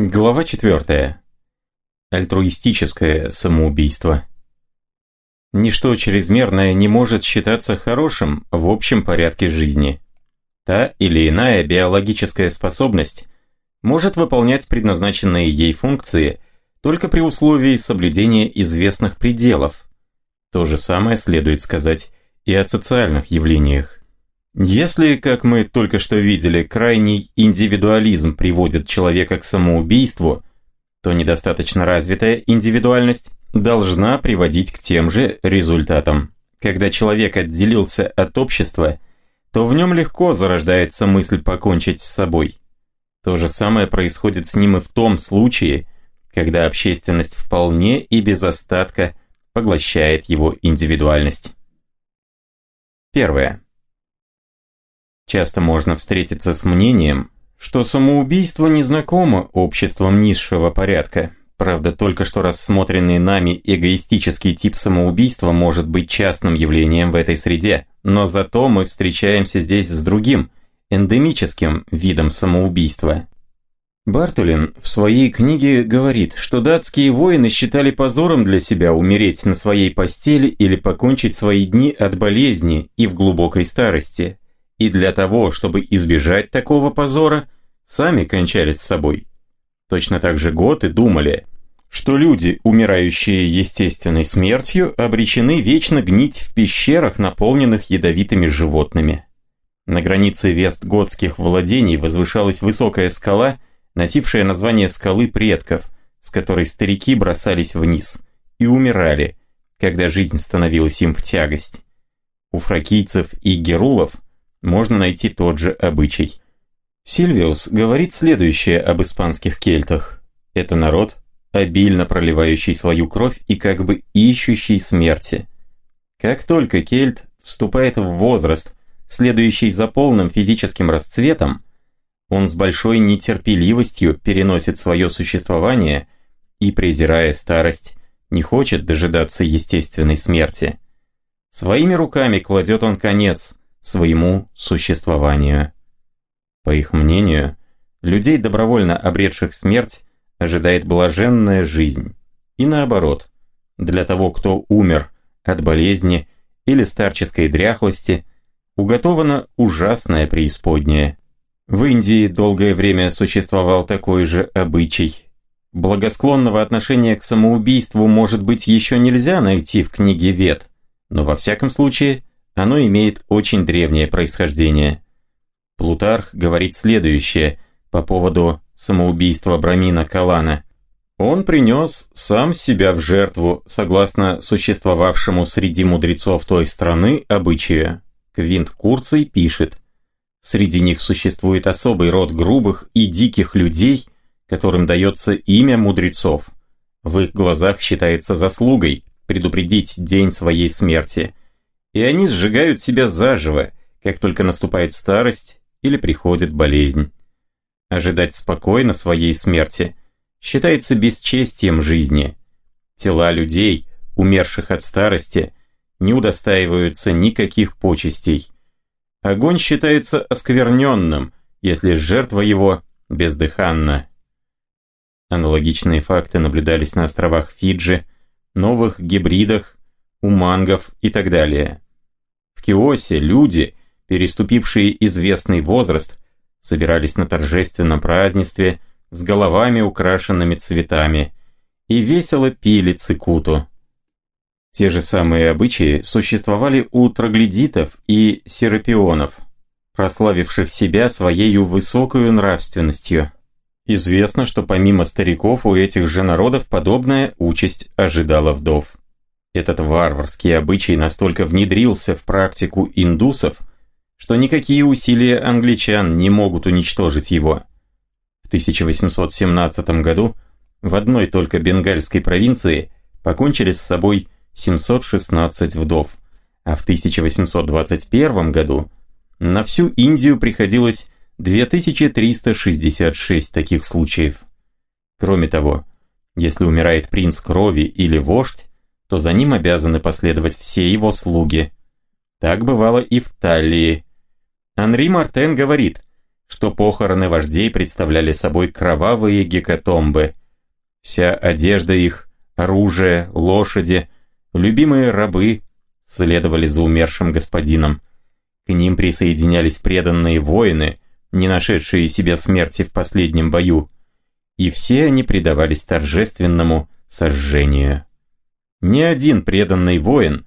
Глава 4. Альтруистическое самоубийство. Ничто чрезмерное не может считаться хорошим в общем порядке жизни. Та или иная биологическая способность может выполнять предназначенные ей функции только при условии соблюдения известных пределов. То же самое следует сказать и о социальных явлениях. Если, как мы только что видели, крайний индивидуализм приводит человека к самоубийству, то недостаточно развитая индивидуальность должна приводить к тем же результатам. Когда человек отделился от общества, то в нем легко зарождается мысль покончить с собой. То же самое происходит с ним и в том случае, когда общественность вполне и без остатка поглощает его индивидуальность. Первое. Часто можно встретиться с мнением, что самоубийство не знакомо обществом низшего порядка. Правда, только что рассмотренный нами эгоистический тип самоубийства может быть частным явлением в этой среде, но зато мы встречаемся здесь с другим, эндемическим видом самоубийства. Бартулин в своей книге говорит, что датские воины считали позором для себя умереть на своей постели или покончить свои дни от болезни и в глубокой старости – и для того, чтобы избежать такого позора, сами кончали с собой. Точно так же готы думали, что люди, умирающие естественной смертью, обречены вечно гнить в пещерах, наполненных ядовитыми животными. На границе вестготских владений возвышалась высокая скала, носившая название скалы предков, с которой старики бросались вниз и умирали, когда жизнь становилась им в тягость. У фракийцев и герулов – можно найти тот же обычай. Сильвиус говорит следующее об испанских кельтах. Это народ, обильно проливающий свою кровь и как бы ищущий смерти. Как только кельт вступает в возраст, следующий за полным физическим расцветом, он с большой нетерпеливостью переносит свое существование и, презирая старость, не хочет дожидаться естественной смерти. Своими руками кладет он конец своему существованию. По их мнению, людей, добровольно обретших смерть, ожидает блаженная жизнь. И наоборот, для того, кто умер от болезни или старческой дряхлости, уготована ужасная преисподняя. В Индии долгое время существовал такой же обычай. Благосклонного отношения к самоубийству, может быть, еще нельзя найти в книге Вет, но во всяком случае оно имеет очень древнее происхождение. Плутарх говорит следующее по поводу самоубийства Брамина Калана. Он принес сам себя в жертву, согласно существовавшему среди мудрецов той страны обычаю. Квинт Курций пишет, «Среди них существует особый род грубых и диких людей, которым дается имя мудрецов. В их глазах считается заслугой предупредить день своей смерти, и они сжигают себя заживо, как только наступает старость или приходит болезнь. Ожидать спокойно своей смерти считается бесчестием жизни. Тела людей, умерших от старости, не удостаиваются никаких почестей. Огонь считается оскверненным, если жертва его бездыханна. Аналогичные факты наблюдались на островах Фиджи, Новых Гибридах, у мангов и так далее. В Киосе люди, переступившие известный возраст, собирались на торжественном празднестве с головами, украшенными цветами, и весело пили цикуту. Те же самые обычаи существовали у троглодитов и серапионов, прославивших себя своей высокой нравственностью. Известно, что помимо стариков у этих же народов подобная участь ожидала вдов. Этот варварский обычай настолько внедрился в практику индусов, что никакие усилия англичан не могут уничтожить его. В 1817 году в одной только бенгальской провинции покончили с собой 716 вдов, а в 1821 году на всю Индию приходилось 2366 таких случаев. Кроме того, если умирает принц крови или вождь, то за ним обязаны последовать все его слуги. Так бывало и в Таллии. Анри Мартен говорит, что похороны вождей представляли собой кровавые гекатомбы. Вся одежда их, оружие, лошади, любимые рабы следовали за умершим господином. К ним присоединялись преданные воины, не нашедшие себе смерти в последнем бою, и все они предавались торжественному сожжению. Ни один преданный воин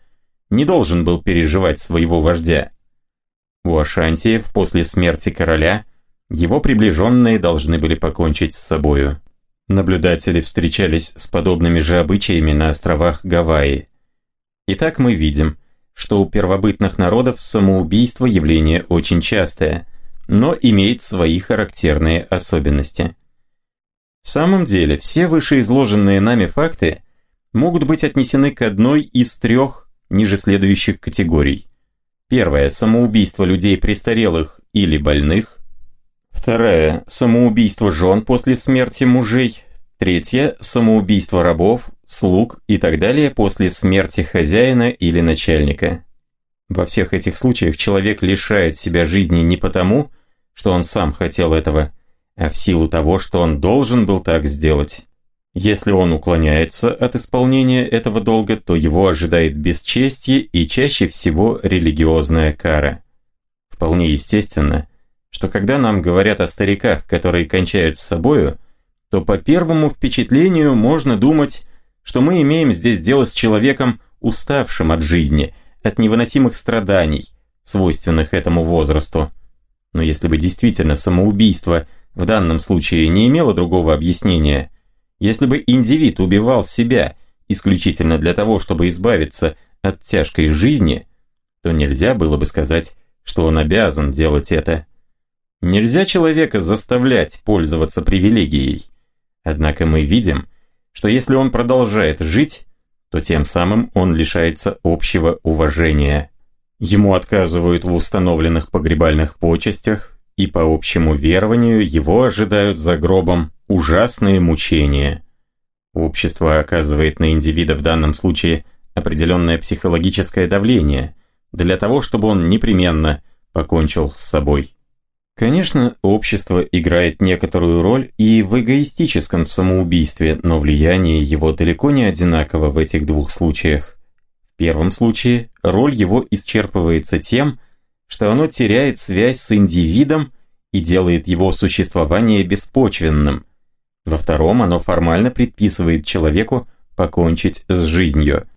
не должен был переживать своего вождя. У Ашантиев после смерти короля его приближенные должны были покончить с собою. Наблюдатели встречались с подобными же обычаями на островах Гавайи. Итак, мы видим, что у первобытных народов самоубийство явление очень частое, но имеет свои характерные особенности. В самом деле, все вышеизложенные нами факты могут быть отнесены к одной из трех ниже следующих категорий. Первое – самоубийство людей престарелых или больных. Второе – самоубийство жен после смерти мужей. Третье – самоубийство рабов, слуг и так далее после смерти хозяина или начальника. Во всех этих случаях человек лишает себя жизни не потому, что он сам хотел этого, а в силу того, что он должен был так сделать. Если он уклоняется от исполнения этого долга, то его ожидает бесчестье и чаще всего религиозная кара. Вполне естественно, что когда нам говорят о стариках, которые кончают с собою, то по первому впечатлению можно думать, что мы имеем здесь дело с человеком, уставшим от жизни, от невыносимых страданий, свойственных этому возрасту. Но если бы действительно самоубийство в данном случае не имело другого объяснения – если бы индивид убивал себя исключительно для того, чтобы избавиться от тяжкой жизни, то нельзя было бы сказать, что он обязан делать это. Нельзя человека заставлять пользоваться привилегией. Однако мы видим, что если он продолжает жить, то тем самым он лишается общего уважения. Ему отказывают в установленных погребальных почестях, и по общему верованию его ожидают за гробом ужасные мучения. Общество оказывает на индивида в данном случае определенное психологическое давление для того, чтобы он непременно покончил с собой. Конечно, общество играет некоторую роль и в эгоистическом самоубийстве, но влияние его далеко не одинаково в этих двух случаях. В первом случае роль его исчерпывается тем, что оно теряет связь с индивидом и делает его существование беспочвенным – во втором оно формально предписывает человеку покончить с жизнью.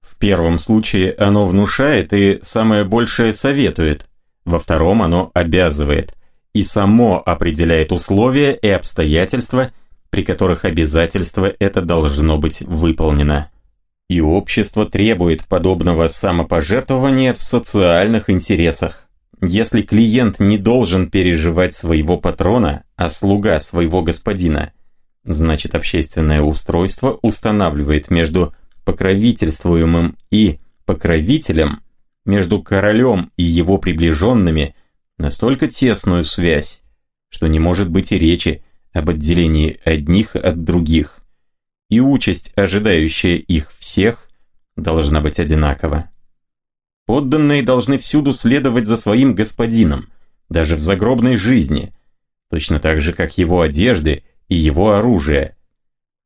В первом случае оно внушает и самое большее советует. Во втором оно обязывает и само определяет условия и обстоятельства, при которых обязательство это должно быть выполнено. И общество требует подобного самопожертвования в социальных интересах. Если клиент не должен переживать своего патрона, а слуга своего господина, Значит, общественное устройство устанавливает между покровительствуемым и покровителем, между королем и его приближенными настолько тесную связь, что не может быть и речи об отделении одних от других, и участь, ожидающая их всех, должна быть одинакова. Подданные должны всюду следовать за своим господином, даже в загробной жизни, точно так же, как его одежды – и его оружие.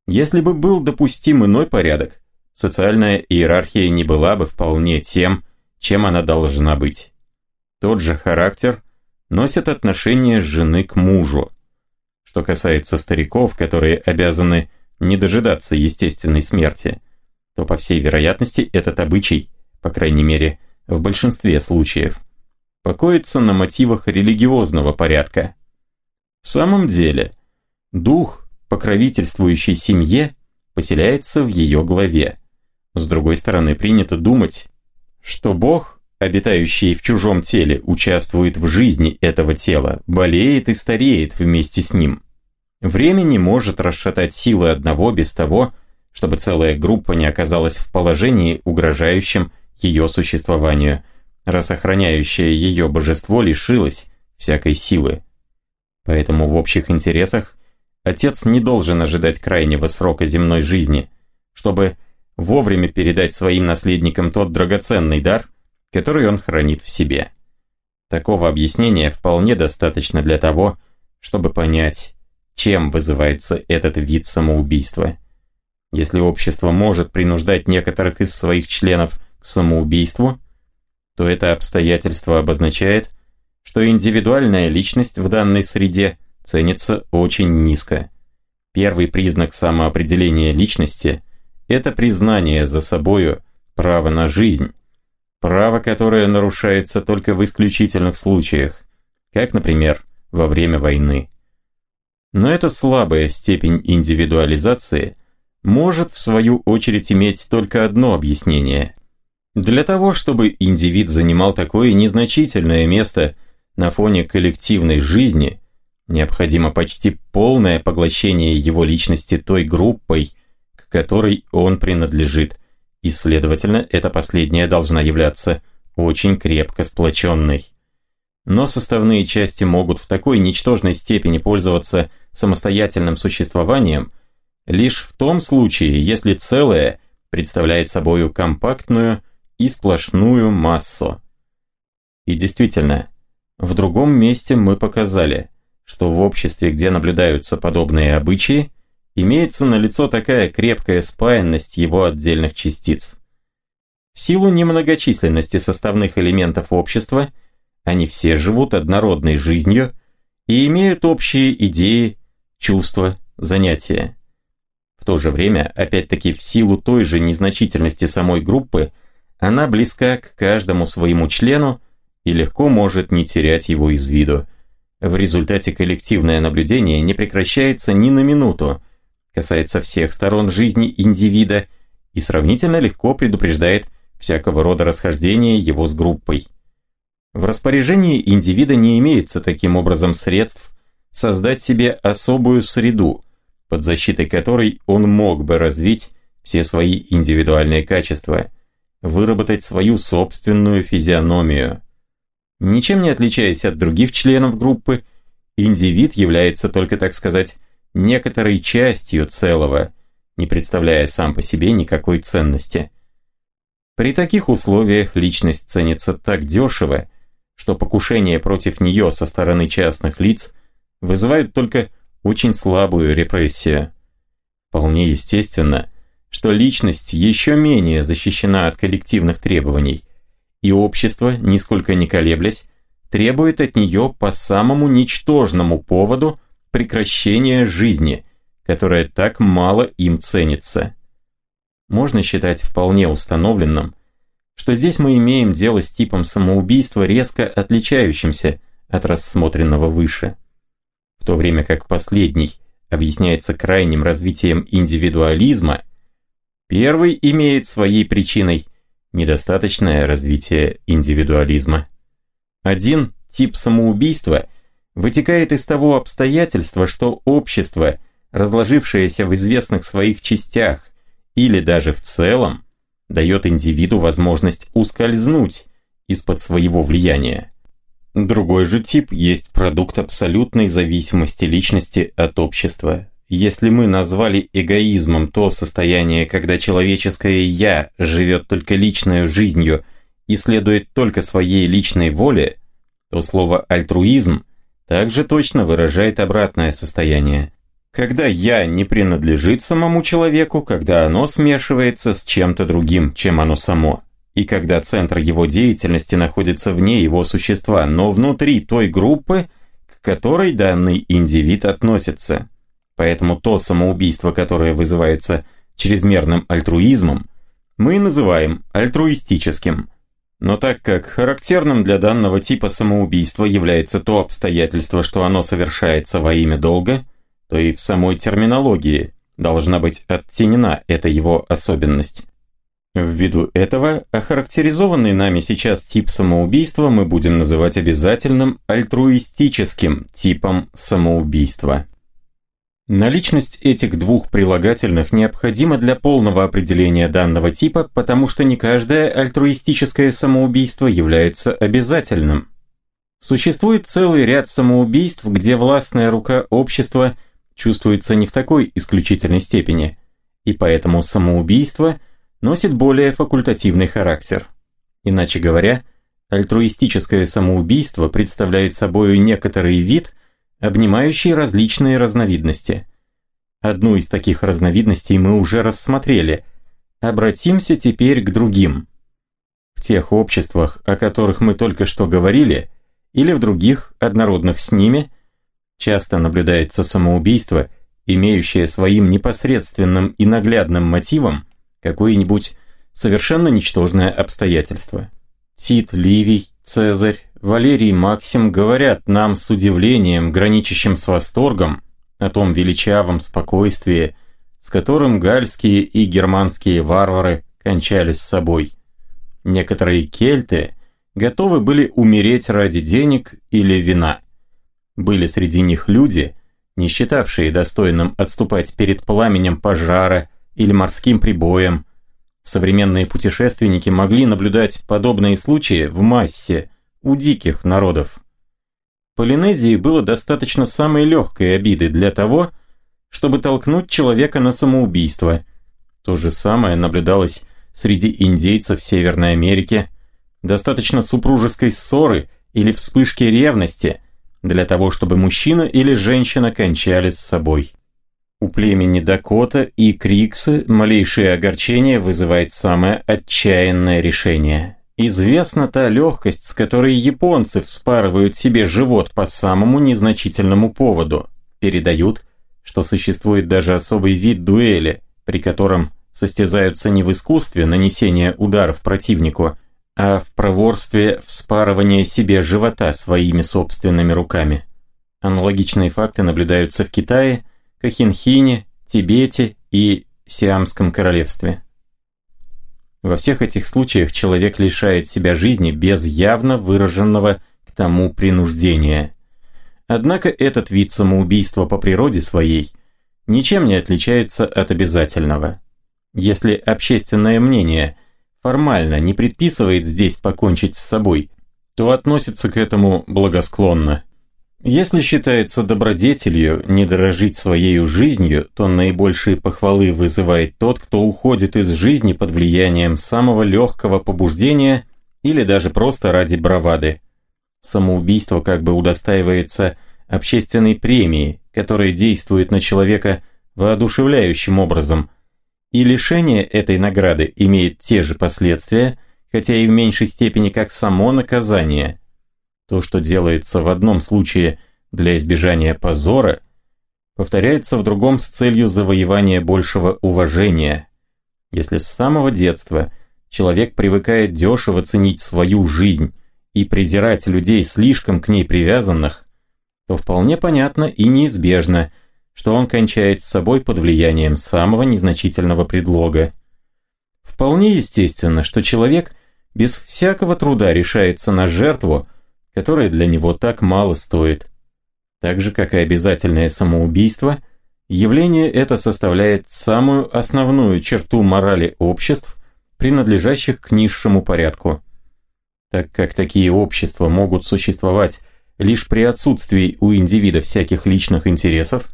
Если бы был допустим иной порядок, социальная иерархия не была бы вполне тем, чем она должна быть. Тот же характер носит отношение жены к мужу. Что касается стариков, которые обязаны не дожидаться естественной смерти, то по всей вероятности этот обычай, по крайней мере в большинстве случаев, покоится на мотивах религиозного порядка. В самом деле – Дух, покровительствующий семье, поселяется в ее главе. С другой стороны, принято думать, что Бог, обитающий в чужом теле, участвует в жизни этого тела, болеет и стареет вместе с ним. Время не может расшатать силы одного без того, чтобы целая группа не оказалась в положении, угрожающем ее существованию, раз охраняющее ее божество лишилось всякой силы. Поэтому в общих интересах Отец не должен ожидать крайнего срока земной жизни, чтобы вовремя передать своим наследникам тот драгоценный дар, который он хранит в себе. Такого объяснения вполне достаточно для того, чтобы понять, чем вызывается этот вид самоубийства. Если общество может принуждать некоторых из своих членов к самоубийству, то это обстоятельство обозначает, что индивидуальная личность в данной среде ценится очень низко. Первый признак самоопределения личности – это признание за собою права на жизнь, право, которое нарушается только в исключительных случаях, как, например, во время войны. Но эта слабая степень индивидуализации может в свою очередь иметь только одно объяснение. Для того, чтобы индивид занимал такое незначительное место на фоне коллективной жизни, необходимо почти полное поглощение его личности той группой, к которой он принадлежит, и, следовательно, эта последняя должна являться очень крепко сплоченной. Но составные части могут в такой ничтожной степени пользоваться самостоятельным существованием лишь в том случае, если целое представляет собою компактную и сплошную массу. И действительно, в другом месте мы показали, что в обществе, где наблюдаются подобные обычаи, имеется налицо такая крепкая спаянность его отдельных частиц. В силу немногочисленности составных элементов общества, они все живут однородной жизнью и имеют общие идеи, чувства, занятия. В то же время, опять-таки в силу той же незначительности самой группы, она близка к каждому своему члену и легко может не терять его из виду. В результате коллективное наблюдение не прекращается ни на минуту, касается всех сторон жизни индивида и сравнительно легко предупреждает всякого рода расхождения его с группой. В распоряжении индивида не имеется таким образом средств создать себе особую среду, под защитой которой он мог бы развить все свои индивидуальные качества, выработать свою собственную физиономию. Ничем не отличаясь от других членов группы, индивид является только, так сказать, некоторой частью целого, не представляя сам по себе никакой ценности. При таких условиях личность ценится так дешево, что покушение против нее со стороны частных лиц вызывают только очень слабую репрессию. Вполне естественно, что личность еще менее защищена от коллективных требований, и общество, нисколько не колеблясь, требует от нее по самому ничтожному поводу прекращения жизни, которая так мало им ценится. Можно считать вполне установленным, что здесь мы имеем дело с типом самоубийства, резко отличающимся от рассмотренного выше в то время как последний объясняется крайним развитием индивидуализма, первый имеет своей причиной недостаточное развитие индивидуализма. Один тип самоубийства вытекает из того обстоятельства, что общество, разложившееся в известных своих частях или даже в целом, дает индивиду возможность ускользнуть из-под своего влияния. Другой же тип есть продукт абсолютной зависимости личности от общества. Если мы назвали эгоизмом то состояние, когда человеческое «я» живет только личной жизнью и следует только своей личной воле, то слово «альтруизм» также точно выражает обратное состояние. Когда «я» не принадлежит самому человеку, когда оно смешивается с чем-то другим, чем оно само и когда центр его деятельности находится вне его существа, но внутри той группы, к которой данный индивид относится. Поэтому то самоубийство, которое вызывается чрезмерным альтруизмом, мы называем альтруистическим. Но так как характерным для данного типа самоубийства является то обстоятельство, что оно совершается во имя долга, то и в самой терминологии должна быть оттенена эта его особенность. Ввиду этого, охарактеризованный нами сейчас тип самоубийства мы будем называть обязательным альтруистическим типом самоубийства. Наличность этих двух прилагательных необходима для полного определения данного типа, потому что не каждое альтруистическое самоубийство является обязательным. Существует целый ряд самоубийств, где властная рука общества чувствуется не в такой исключительной степени, и поэтому самоубийство – носит более факультативный характер. Иначе говоря, Альтруистическое самоубийство представляет собой некоторый вид, обнимающий различные разновидности. Одну из таких разновидностей мы уже рассмотрели. Обратимся теперь к другим. В тех обществах, о которых мы только что говорили, или в других, однородных с ними, часто наблюдается самоубийство, имеющее своим непосредственным и наглядным мотивом какое-нибудь совершенно ничтожное обстоятельство. Тит Ливий, Цезарь, Валерий Максим говорят нам с удивлением, граничащим с восторгом, о том величавом спокойствии, с которым гальские и германские варвары кончали с собой. Некоторые кельты готовы были умереть ради денег или вина. Были среди них люди, не считавшие достойным отступать перед пламенем пожара или морским прибоем. Современные путешественники могли наблюдать подобные случаи в массе у диких народов. Полинезии было достаточно самой легкой обиды для того, чтобы толкнуть человека на самоубийство. То же самое наблюдалось среди индейцев Северной Америки. Достаточно супружеской ссоры или вспышки ревности для того, чтобы мужчина или женщина кончали с собой. У племени Дакота и Криксы малейшее огорчение вызывает самое отчаянное решение. Известна та легкость, с которой японцы вспарывают себе живот по самому незначительному поводу. Передают, что существует даже особый вид дуэли, при котором состязаются не в искусстве нанесения ударов противнику, а в проворстве вспарывания себе живота своими собственными руками. Аналогичные факты наблюдаются в Китае, Кахинхине, Тибете и Сиамском королевстве. Во всех этих случаях человек лишает себя жизни без явно выраженного к тому принуждения. Однако этот вид самоубийства по природе своей ничем не отличается от обязательного. Если общественное мнение формально не предписывает здесь покончить с собой, то относится к этому благосклонно. Если считается добродетелью не дорожить своей жизнью, то наибольшие похвалы вызывает тот, кто уходит из жизни под влиянием самого легкого побуждения или даже просто ради бравады. Самоубийство как бы удостаивается общественной премии, которая действует на человека воодушевляющим образом, и лишение этой награды имеет те же последствия, хотя и в меньшей степени как само наказание – то, что делается в одном случае для избежания позора, повторяется в другом с целью завоевания большего уважения. Если с самого детства человек привыкает дешево ценить свою жизнь и презирать людей слишком к ней привязанных, то вполне понятно и неизбежно, что он кончает с собой под влиянием самого незначительного предлога. Вполне естественно, что человек без всякого труда решается на жертву, которое для него так мало стоит. Так же, как и обязательное самоубийство, явление это составляет самую основную черту морали обществ, принадлежащих к низшему порядку. Так как такие общества могут существовать лишь при отсутствии у индивида всяких личных интересов,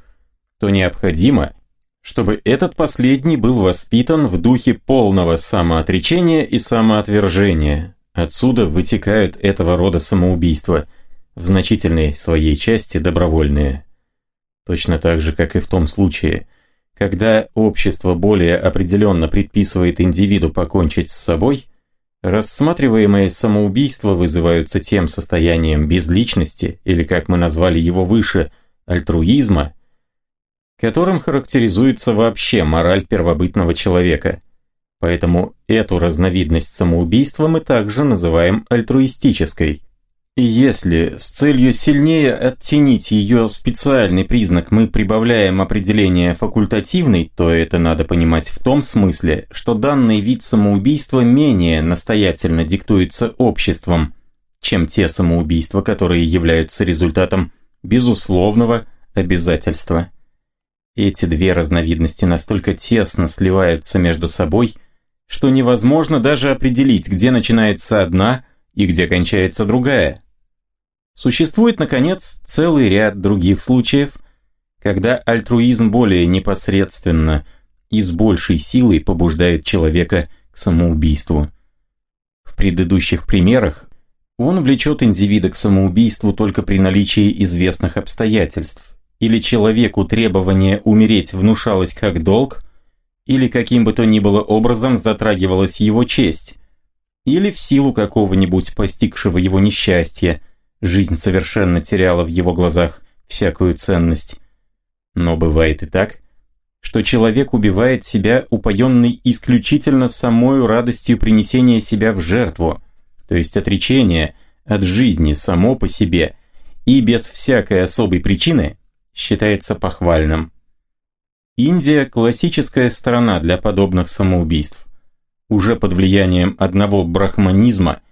то необходимо, чтобы этот последний был воспитан в духе полного самоотречения и самоотвержения, Отсюда вытекают этого рода самоубийства, в значительной своей части добровольные. Точно так же, как и в том случае, когда общество более определенно предписывает индивиду покончить с собой, рассматриваемые самоубийства вызываются тем состоянием безличности, или как мы назвали его выше, альтруизма, которым характеризуется вообще мораль первобытного человека – Поэтому эту разновидность самоубийства мы также называем альтруистической. И если с целью сильнее оттенить ее специальный признак мы прибавляем определение факультативный, то это надо понимать в том смысле, что данный вид самоубийства менее настоятельно диктуется обществом, чем те самоубийства, которые являются результатом безусловного обязательства. Эти две разновидности настолько тесно сливаются между собой – что невозможно даже определить, где начинается одна и где кончается другая. Существует, наконец, целый ряд других случаев, когда альтруизм более непосредственно и с большей силой побуждает человека к самоубийству. В предыдущих примерах Он влечет индивида к самоубийству только при наличии известных обстоятельств. Или человеку требование умереть внушалось как долг, или каким бы то ни было образом затрагивалась его честь, или в силу какого-нибудь постигшего его несчастья, жизнь совершенно теряла в его глазах всякую ценность. Но бывает и так, что человек убивает себя, упоенный исключительно самою радостью принесения себя в жертву, то есть отречение от жизни само по себе и без всякой особой причины считается похвальным. Индия – классическая страна для подобных самоубийств. Уже под влиянием одного брахманизма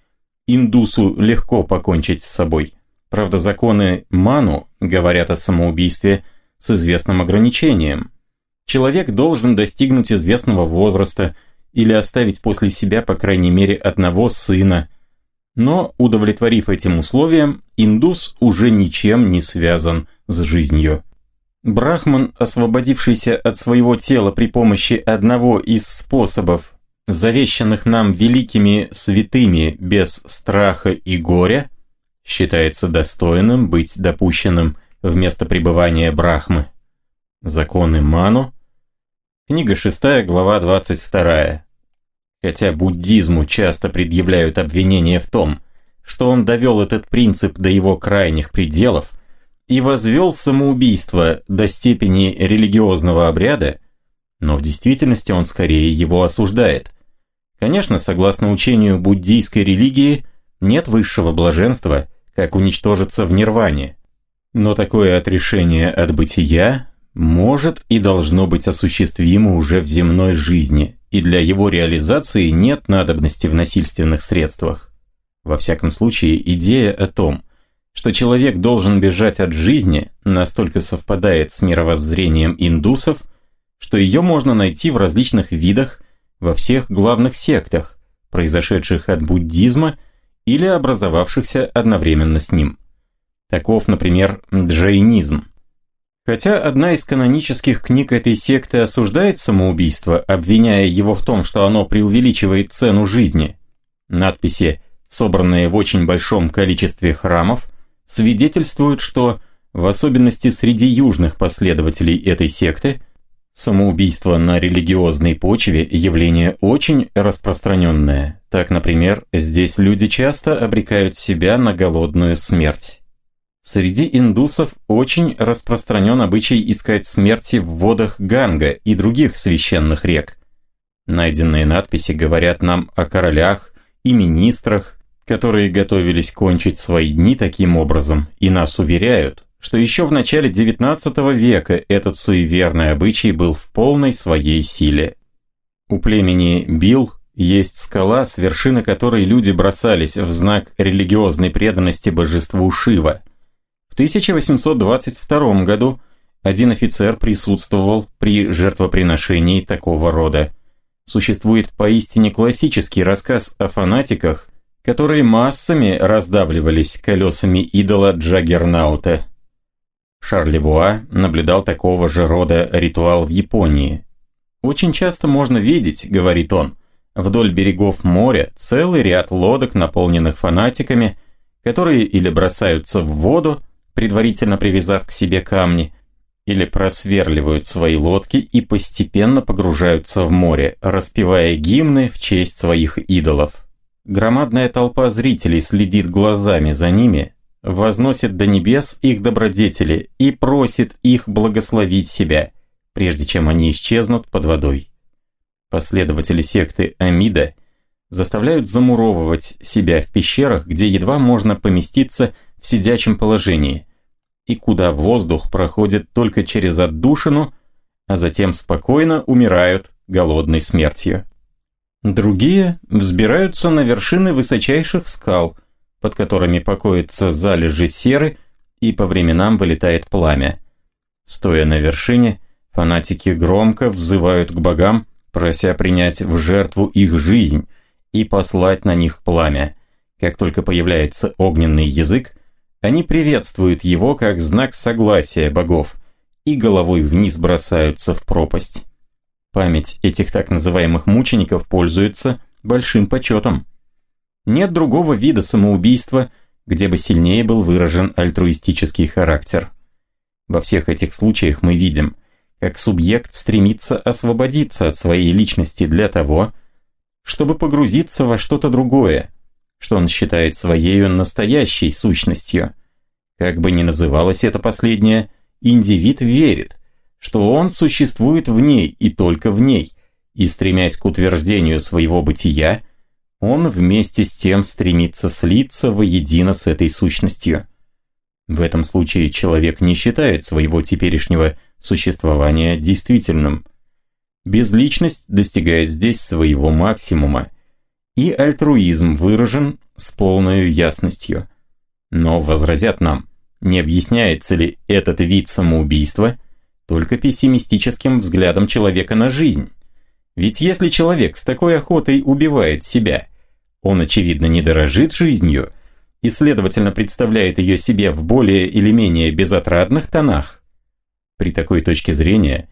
индусу легко покончить с собой. Правда, законы Ману говорят о самоубийстве с известным ограничением. Человек должен достигнуть известного возраста или оставить после себя по крайней мере одного сына. Но, удовлетворив этим условиям, индус уже ничем не связан с жизнью. Брахман, освободившийся от своего тела при помощи одного из способов, завещанных нам великими святыми без страха и горя, считается достойным быть допущенным в место пребывания Брахмы. Законы Ману, книга 6, глава 22. Хотя буддизму часто предъявляют обвинения в том, что он довел этот принцип до его крайних пределов – и возвел самоубийство до степени религиозного обряда, но в действительности он скорее его осуждает. Конечно, согласно учению буддийской религии, нет высшего блаженства, как уничтожиться в нирване. Но такое отрешение от бытия может и должно быть осуществимо уже в земной жизни, и для его реализации нет надобности в насильственных средствах. Во всяком случае, идея о том – что человек должен бежать от жизни, настолько совпадает с мировоззрением индусов, что ее можно найти в различных видах во всех главных сектах, произошедших от буддизма или образовавшихся одновременно с ним. Таков, например, джайнизм. Хотя одна из канонических книг этой секты осуждает самоубийство, обвиняя его в том, что оно преувеличивает цену жизни, надписи, собранные в очень большом количестве храмов, свидетельствуют, что, в особенности среди южных последователей этой секты, самоубийство на религиозной почве – явление очень распространенное. Так, например, здесь люди часто обрекают себя на голодную смерть. Среди индусов очень распространен обычай искать смерти в водах Ганга и других священных рек. Найденные надписи говорят нам о королях и министрах, которые готовились кончить свои дни таким образом, и нас уверяют, что еще в начале XIX века этот суеверный обычай был в полной своей силе. У племени Бил есть скала, с вершины которой люди бросались в знак религиозной преданности божеству Шива. В 1822 году один офицер присутствовал при жертвоприношении такого рода. Существует поистине классический рассказ о фанатиках, которые массами раздавливались колесами идола Джаггернаута. Шарлевуа наблюдал такого же рода ритуал в Японии. «Очень часто можно видеть, — говорит он, — вдоль берегов моря целый ряд лодок, наполненных фанатиками, которые или бросаются в воду, предварительно привязав к себе камни, или просверливают свои лодки и постепенно погружаются в море, распевая гимны в честь своих идолов. Громадная толпа зрителей следит глазами за ними, возносит до небес их добродетели и просит их благословить себя, прежде чем они исчезнут под водой. Последователи секты Амида заставляют замуровывать себя в пещерах, где едва можно поместиться в сидячем положении, и куда воздух проходит только через отдушину, а затем спокойно умирают голодной смертью. Другие взбираются на вершины высочайших скал, под которыми покоятся залежи серы и по временам вылетает пламя. Стоя на вершине, фанатики громко взывают к богам, прося принять в жертву их жизнь и послать на них пламя. Как только появляется огненный язык, они приветствуют его как знак согласия богов и головой вниз бросаются в пропасть. Память этих так называемых мучеников пользуется большим почетом. Нет другого вида самоубийства, где бы сильнее был выражен альтруистический характер. Во всех этих случаях мы видим, как субъект стремится освободиться от своей личности для того, чтобы погрузиться во что-то другое, что он считает своей настоящей сущностью. Как бы ни называлось это последнее, индивид верит, что он существует в ней и только в ней, и стремясь к утверждению своего бытия, он вместе с тем стремится слиться воедино с этой сущностью. В этом случае человек не считает своего теперешнего существования действительным. Безличность достигает здесь своего максимума, и альтруизм выражен с полной ясностью. Но возразят нам, не объясняется ли этот вид самоубийства только пессимистическим взглядом человека на жизнь? Ведь если человек с такой охотой убивает себя, он очевидно не дорожит жизнью и следовательно представляет ее себе в более или менее безотрадных тонах. При такой точке зрения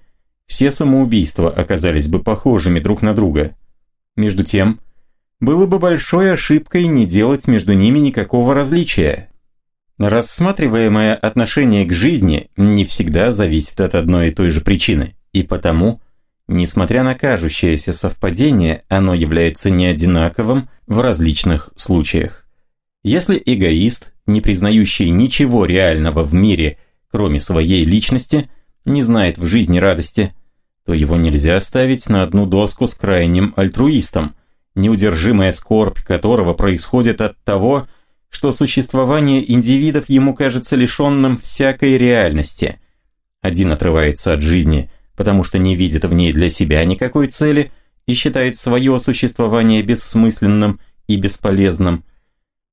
все самоубийства оказались бы похожими друг на друга. Между тем, было бы большой ошибкой не делать между ними никакого различия. Рассматриваемое отношение к жизни не всегда зависит от одной и той же причины, и потому, несмотря на кажущееся совпадение, оно является неодинаковым в различных случаях. Если эгоист, не признающий ничего реального в мире, кроме своей личности, не знает в жизни радости, то его нельзя ставить на одну доску с крайним альтруистом – неудержимая скорбь которого происходит от того, что существование индивидов ему кажется лишенным всякой реальности. Один отрывается от жизни, потому что не видит в ней для себя никакой цели и считает свое существование бессмысленным и бесполезным.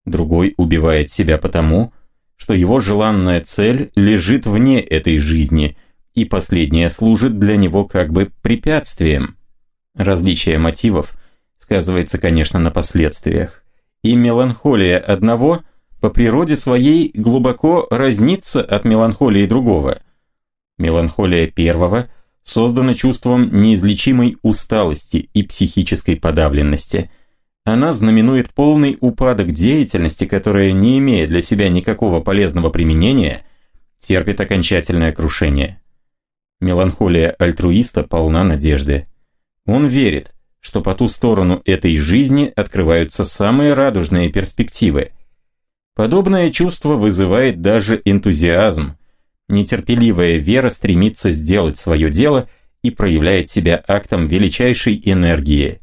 Другой убивает себя потому, что его желанная цель лежит вне этой жизни, и последняя служит для него как бы препятствием. Различие мотивов сказывается, конечно, на последствиях. И меланхолия одного по природе своей глубоко разнится от меланхолии другого. Меланхолия первого создана чувством неизлечимой усталости и психической подавленности. Она знаменует полный упадок деятельности, которая, не имея для себя никакого полезного применения, терпит окончательное крушение. Меланхолия альтруиста полна надежды. Он верит, что по ту сторону этой жизни открываются самые радужные перспективы. Подобное чувство вызывает даже энтузиазм. Нетерпеливая вера стремится сделать свое дело и проявляет себя актом величайшей энергии.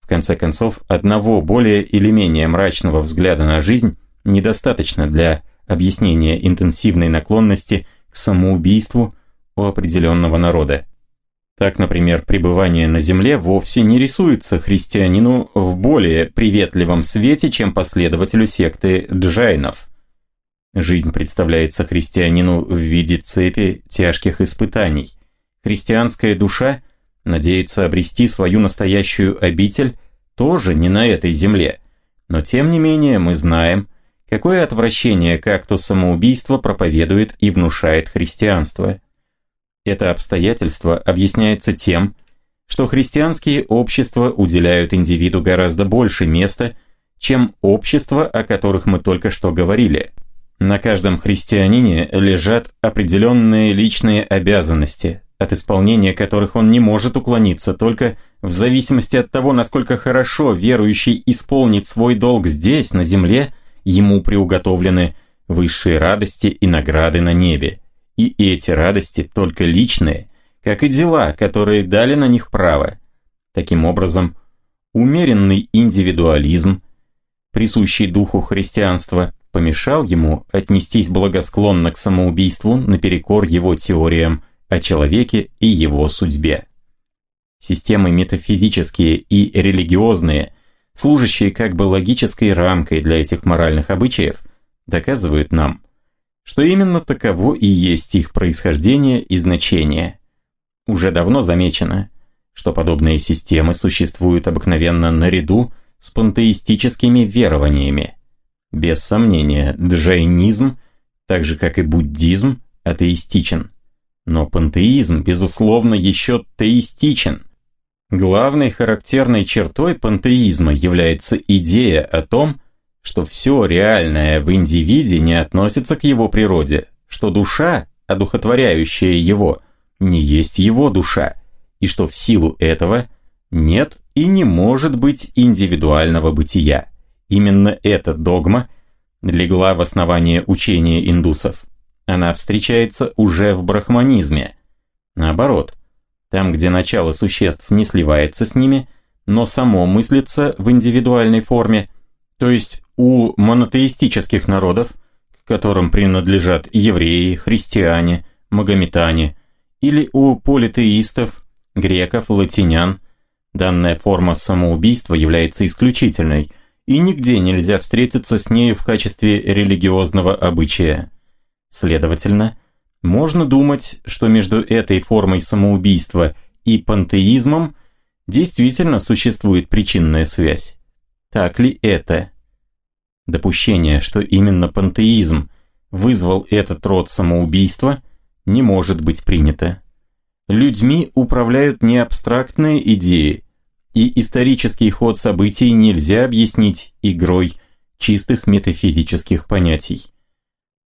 В конце концов, одного более или менее мрачного взгляда на жизнь недостаточно для объяснения интенсивной наклонности к самоубийству у определенного народа. Так, например, пребывание на земле вовсе не рисуется христианину в более приветливом свете, чем последователю секты джайнов. Жизнь представляется христианину в виде цепи тяжких испытаний. Христианская душа надеется обрести свою настоящую обитель тоже не на этой земле. Но тем не менее мы знаем, какое отвращение к акту самоубийства проповедует и внушает христианство – это обстоятельство объясняется тем, что христианские общества уделяют индивиду гораздо больше места, чем общества, о которых мы только что говорили. На каждом христианине лежат определенные личные обязанности, от исполнения которых он не может уклониться только в зависимости от того, насколько хорошо верующий исполнит свой долг здесь, на земле, ему приуготовлены высшие радости и награды на небе. И эти радости только личные, как и дела, которые дали на них право. Таким образом, умеренный индивидуализм, присущий духу христианства, помешал ему отнестись благосклонно к самоубийству наперекор его теориям о человеке и его судьбе. Системы метафизические и религиозные, служащие как бы логической рамкой для этих моральных обычаев, доказывают нам, что именно таково и есть их происхождение и значение. Уже давно замечено, что подобные системы существуют обыкновенно наряду с пантеистическими верованиями. Без сомнения, джайнизм, так же как и буддизм, атеистичен. Но пантеизм, безусловно, еще теистичен. Главной характерной чертой пантеизма является идея о том, что все реальное в индивиде не относится к его природе, что душа, одухотворяющая его, не есть его душа, и что в силу этого нет и не может быть индивидуального бытия. Именно эта догма легла в основание учения индусов. Она встречается уже в брахманизме. Наоборот, там, где начало существ не сливается с ними, но само мыслится в индивидуальной форме, то есть у монотеистических народов, к которым принадлежат евреи, христиане, магометане, или у политеистов, греков, латинян, данная форма самоубийства является исключительной, и нигде нельзя встретиться с нею в качестве религиозного обычая. Следовательно, можно думать, что между этой формой самоубийства и пантеизмом действительно существует причинная связь. Так ли это? Допущение, что именно пантеизм вызвал этот род самоубийства, не может быть принято. Людьми управляют не абстрактные идеи, и исторический ход событий нельзя объяснить игрой чистых метафизических понятий.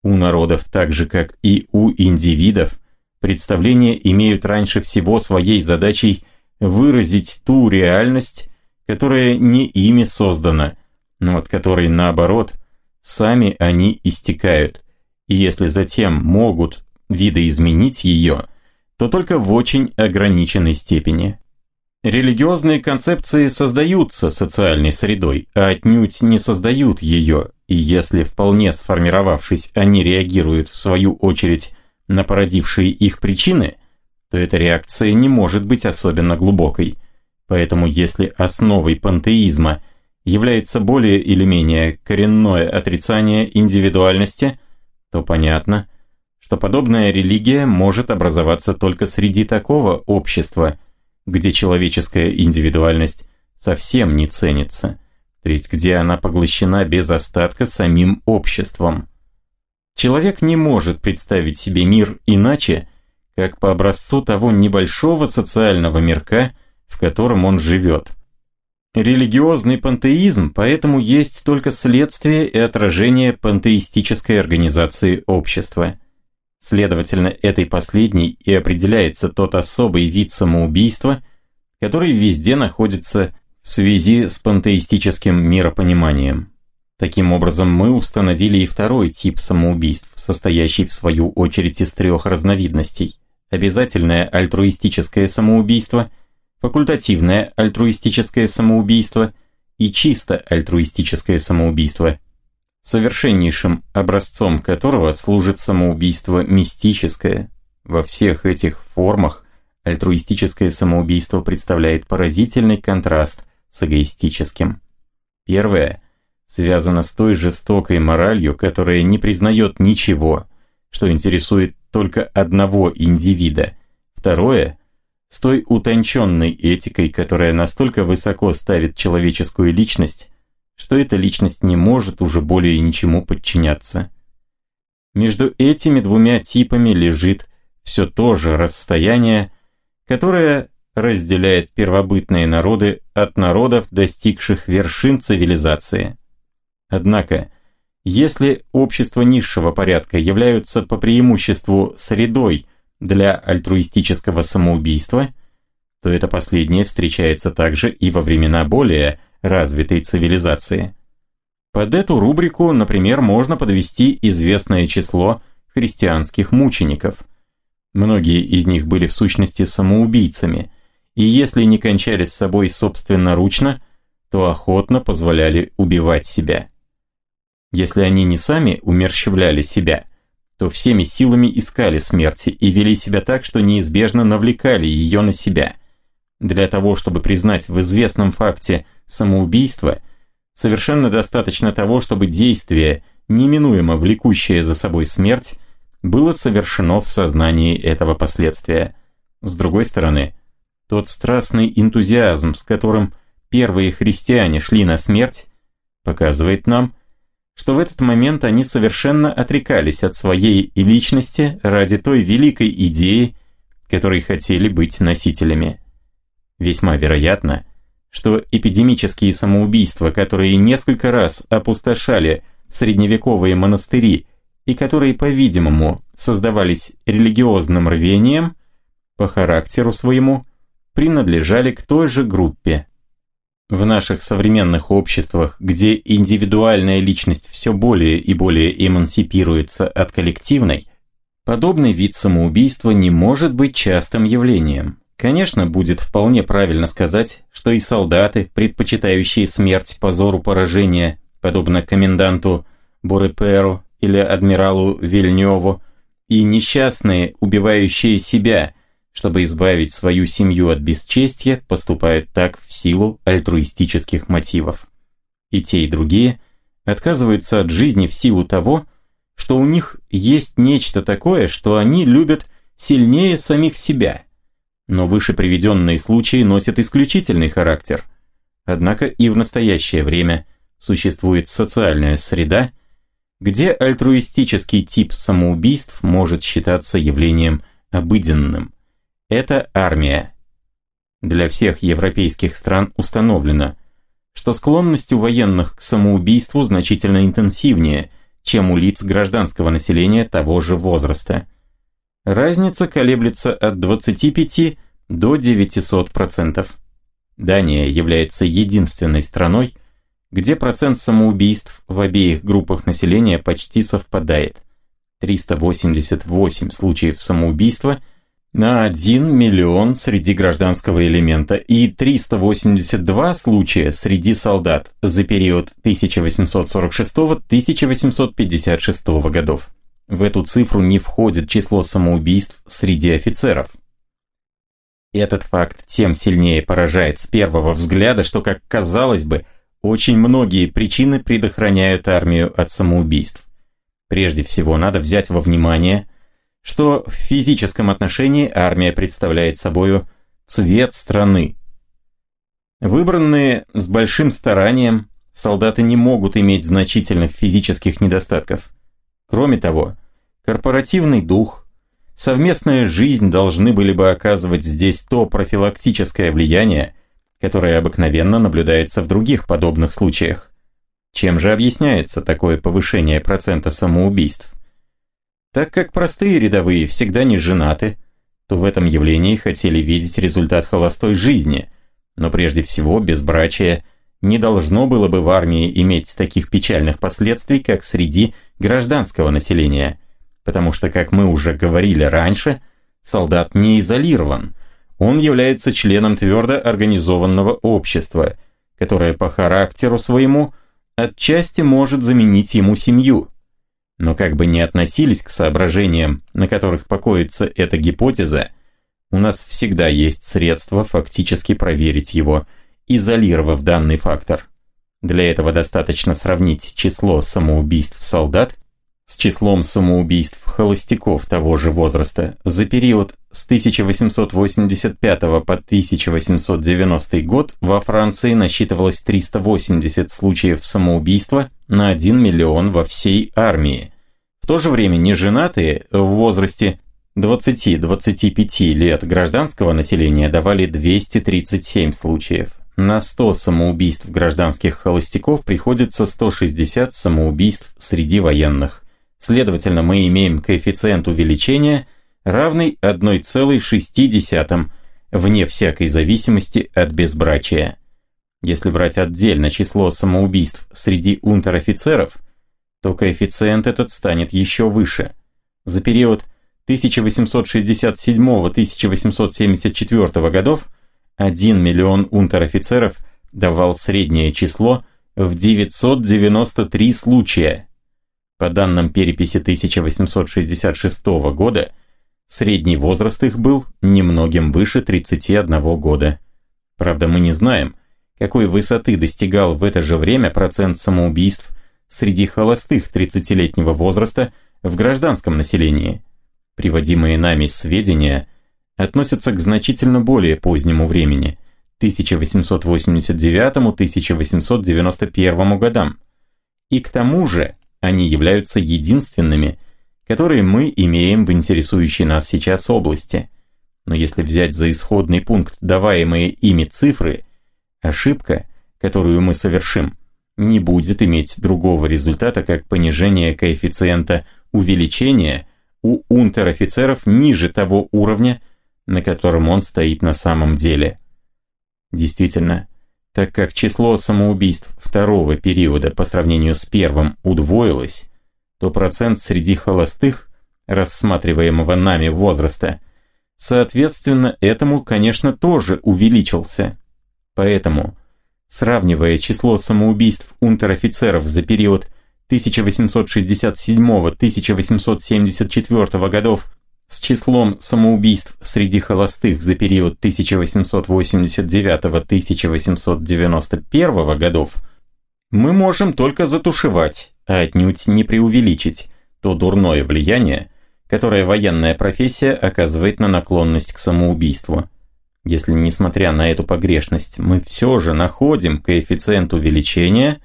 У народов, так же как и у индивидов, представления имеют раньше всего своей задачей выразить ту реальность, которая не ими создана, но от которой, наоборот, сами они истекают, и если затем могут видоизменить ее, то только в очень ограниченной степени. Религиозные концепции создаются социальной средой, а отнюдь не создают ее, и если вполне сформировавшись, они реагируют в свою очередь на породившие их причины, то эта реакция не может быть особенно глубокой. Поэтому если основой пантеизма является более или менее коренное отрицание индивидуальности, то понятно, что подобная религия может образоваться только среди такого общества – где человеческая индивидуальность совсем не ценится, то есть где она поглощена без остатка самим обществом. Человек не может представить себе мир иначе, как по образцу того небольшого социального мирка, в котором он живет. Религиозный пантеизм поэтому есть только следствие и отражение пантеистической организации общества – Следовательно, этой последней и определяется тот особый вид самоубийства, который везде находится в связи с пантеистическим миропониманием. Таким образом, мы установили и второй тип самоубийств, состоящий в свою очередь из трех разновидностей. Обязательное альтруистическое самоубийство, факультативное альтруистическое самоубийство и чисто альтруистическое самоубийство – совершеннейшим образцом которого служит самоубийство мистическое. Во всех этих формах альтруистическое самоубийство представляет поразительный контраст с эгоистическим. Первое связано с той жестокой моралью, которая не признает ничего, что интересует только одного индивида. Второе – с той утонченной этикой, которая настолько высоко ставит человеческую личность, что эта личность не может уже более ничему подчиняться. Между этими двумя типами лежит все то же расстояние, которое разделяет первобытные народы от народов, достигших вершин цивилизации. Однако, если общества низшего порядка являются по преимуществу средой для альтруистического самоубийства, то это последнее встречается также и во времена более развитой цивилизации. Под эту рубрику, например, можно подвести известное число христианских мучеников. Многие из них были в сущности самоубийцами, и если не кончали с собой собственноручно, то охотно позволяли убивать себя. Если они не сами умерщвляли себя, то всеми силами искали смерти и вели себя так, что неизбежно навлекали ее на себя – для того, чтобы признать в известном факте самоубийство, совершенно достаточно того, чтобы действие, неминуемо влекущее за собой смерть, было совершено в сознании этого последствия. С другой стороны, тот страстный энтузиазм, с которым первые христиане шли на смерть, показывает нам, что в этот момент они совершенно отрекались от своей личности ради той великой идеи, которой хотели быть носителями. Весьма вероятно, что эпидемические самоубийства, которые несколько раз опустошали средневековые монастыри и которые, по-видимому, создавались религиозным рвением, по характеру своему принадлежали к той же группе. В наших современных обществах, где индивидуальная личность все более и более эмансипируется от коллективной, подобный вид самоубийства не может быть частым явлением. Конечно, будет вполне правильно сказать, что и солдаты, предпочитающие смерть позору поражения, подобно коменданту Бореперу или адмиралу Вильнёву, и несчастные, убивающие себя, чтобы избавить свою семью от бесчестья, поступают так в силу альтруистических мотивов. И те, и другие отказываются от жизни в силу того, что у них есть нечто такое, что они любят сильнее самих себя – но выше приведенные случаи носят исключительный характер. Однако и в настоящее время существует социальная среда, где альтруистический тип самоубийств может считаться явлением обыденным. Это армия. Для всех европейских стран установлено, что склонность у военных к самоубийству значительно интенсивнее, чем у лиц гражданского населения того же возраста. Разница колеблется от 25 до 900%. Дания является единственной страной, где процент самоубийств в обеих группах населения почти совпадает. 388 случаев самоубийства на 1 миллион среди гражданского элемента и 382 случая среди солдат за период 1846-1856 годов. В эту цифру не входит число самоубийств среди офицеров. Этот факт тем сильнее поражает с первого взгляда, что, как казалось бы, очень многие причины предохраняют армию от самоубийств. Прежде всего надо взять во внимание, что в физическом отношении армия представляет собою цвет страны. Выбранные с большим старанием, солдаты не могут иметь значительных физических недостатков. Кроме того, корпоративный дух, совместная жизнь должны были бы оказывать здесь то профилактическое влияние, которое обыкновенно наблюдается в других подобных случаях. Чем же объясняется такое повышение процента самоубийств? Так как простые рядовые всегда не женаты, то в этом явлении хотели видеть результат холостой жизни, но прежде всего безбрачие не должно было бы в армии иметь таких печальных последствий, как среди гражданского населения, потому что, как мы уже говорили раньше, солдат не изолирован, он является членом твердо организованного общества, которое по характеру своему отчасти может заменить ему семью. Но как бы ни относились к соображениям, на которых покоится эта гипотеза, у нас всегда есть средства фактически проверить его – изолировав данный фактор. Для этого достаточно сравнить число самоубийств солдат с числом самоубийств холостяков того же возраста за период с 1885 по 1890 год во Франции насчитывалось 380 случаев самоубийства на 1 миллион во всей армии. В то же время неженатые в возрасте 20-25 лет гражданского населения давали 237 случаев. На 100 самоубийств гражданских холостяков приходится 160 самоубийств среди военных. Следовательно, мы имеем коэффициент увеличения, равный 1,6, вне всякой зависимости от безбрачия. Если брать отдельно число самоубийств среди унтер-офицеров, то коэффициент этот станет еще выше. За период 1867-1874 годов 1 миллион унтер-офицеров давал среднее число в 993 случая. По данным переписи 1866 года, средний возраст их был немногим выше 31 года. Правда, мы не знаем, какой высоты достигал в это же время процент самоубийств среди холостых 30-летнего возраста в гражданском населении. Приводимые нами сведения – относятся к значительно более позднему времени, 1889-1891 годам. И к тому же они являются единственными, которые мы имеем в интересующей нас сейчас области. Но если взять за исходный пункт даваемые ими цифры, ошибка, которую мы совершим, не будет иметь другого результата, как понижение коэффициента увеличения у унтер-офицеров ниже того уровня, на котором он стоит на самом деле. Действительно, так как число самоубийств второго периода по сравнению с первым удвоилось, то процент среди холостых, рассматриваемого нами возраста, соответственно этому, конечно, тоже увеличился. Поэтому, сравнивая число самоубийств унтер-офицеров за период 1867-1874 годов с числом самоубийств среди холостых за период 1889-1891 годов, мы можем только затушевать, а отнюдь не преувеличить, то дурное влияние, которое военная профессия оказывает на наклонность к самоубийству. Если, несмотря на эту погрешность, мы все же находим коэффициент увеличения,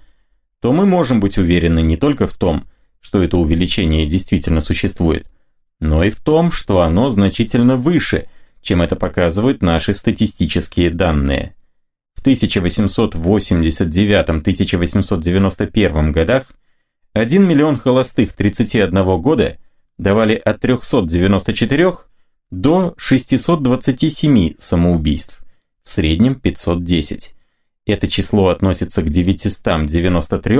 то мы можем быть уверены не только в том, что это увеличение действительно существует, но и в том, что оно значительно выше, чем это показывают наши статистические данные. В 1889-1891 годах 1 миллион холостых 31 года давали от 394 до 627 самоубийств, в среднем 510. Это число относится к 993,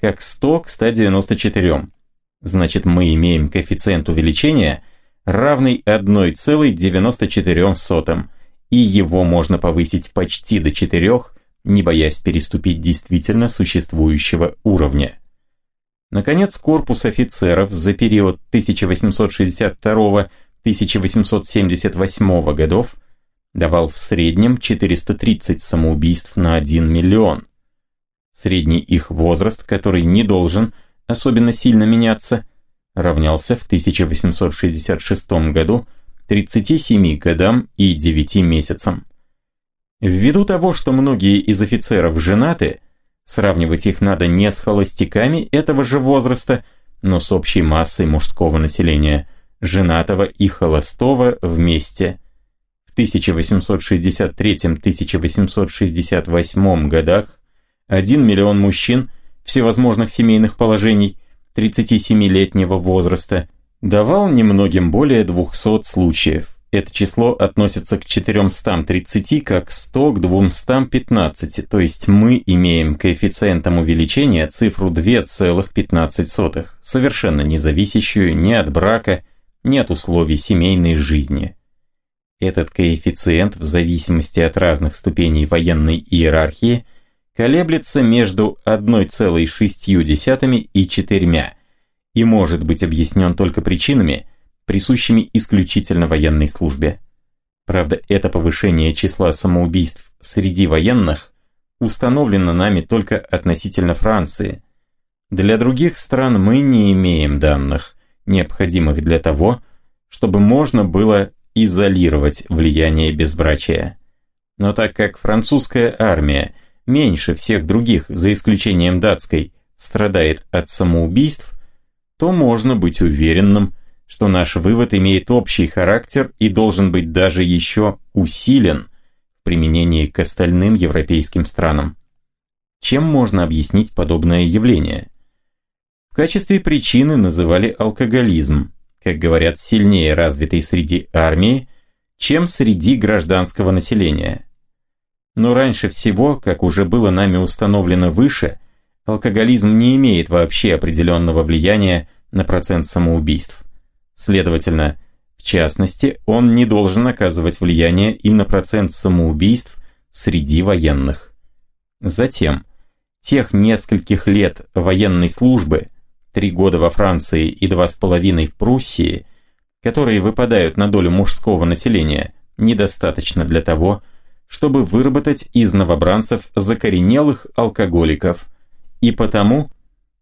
как 100 к 194. Значит, мы имеем коэффициент увеличения, равный 1,94, и его можно повысить почти до 4, не боясь переступить действительно существующего уровня. Наконец, корпус офицеров за период 1862-1878 годов давал в среднем 430 самоубийств на 1 миллион. Средний их возраст, который не должен – особенно сильно меняться, равнялся в 1866 году 37 годам и 9 месяцам. Ввиду того, что многие из офицеров женаты, сравнивать их надо не с холостяками этого же возраста, но с общей массой мужского населения, женатого и холостого вместе. В 1863-1868 годах 1 миллион мужчин – всевозможных семейных положений 37-летнего возраста, давал немногим более 200 случаев. Это число относится к 430 как 100 к 215, то есть мы имеем коэффициентом увеличения цифру 2,15, совершенно не зависящую ни от брака, ни от условий семейной жизни. Этот коэффициент в зависимости от разных ступеней военной иерархии – колеблется между 1,6 и 4 и может быть объяснен только причинами, присущими исключительно военной службе. Правда, это повышение числа самоубийств среди военных установлено нами только относительно Франции. Для других стран мы не имеем данных, необходимых для того, чтобы можно было изолировать влияние безбрачия. Но так как французская армия – меньше всех других, за исключением датской, страдает от самоубийств, то можно быть уверенным, что наш вывод имеет общий характер и должен быть даже еще усилен в применении к остальным европейским странам. Чем можно объяснить подобное явление? В качестве причины называли алкоголизм, как говорят, сильнее развитый среди армии, чем среди гражданского населения – но раньше всего, как уже было нами установлено выше, алкоголизм не имеет вообще определенного влияния на процент самоубийств. Следовательно, в частности, он не должен оказывать влияние и на процент самоубийств среди военных. Затем, тех нескольких лет военной службы, три года во Франции и два с половиной в Пруссии, которые выпадают на долю мужского населения, недостаточно для того, чтобы чтобы выработать из новобранцев закоренелых алкоголиков, и потому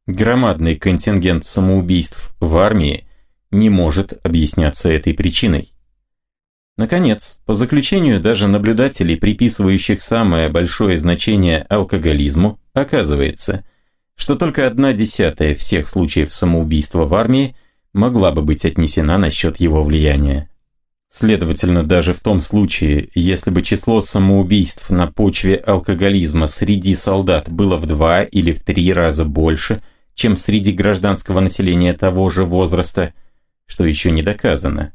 громадный контингент самоубийств в армии не может объясняться этой причиной. Наконец, по заключению даже наблюдателей, приписывающих самое большое значение алкоголизму, оказывается, что только одна десятая всех случаев самоубийства в армии могла бы быть отнесена насчет его влияния. Следовательно, даже в том случае, если бы число самоубийств на почве алкоголизма среди солдат было в два или в три раза больше, чем среди гражданского населения того же возраста, что еще не доказано,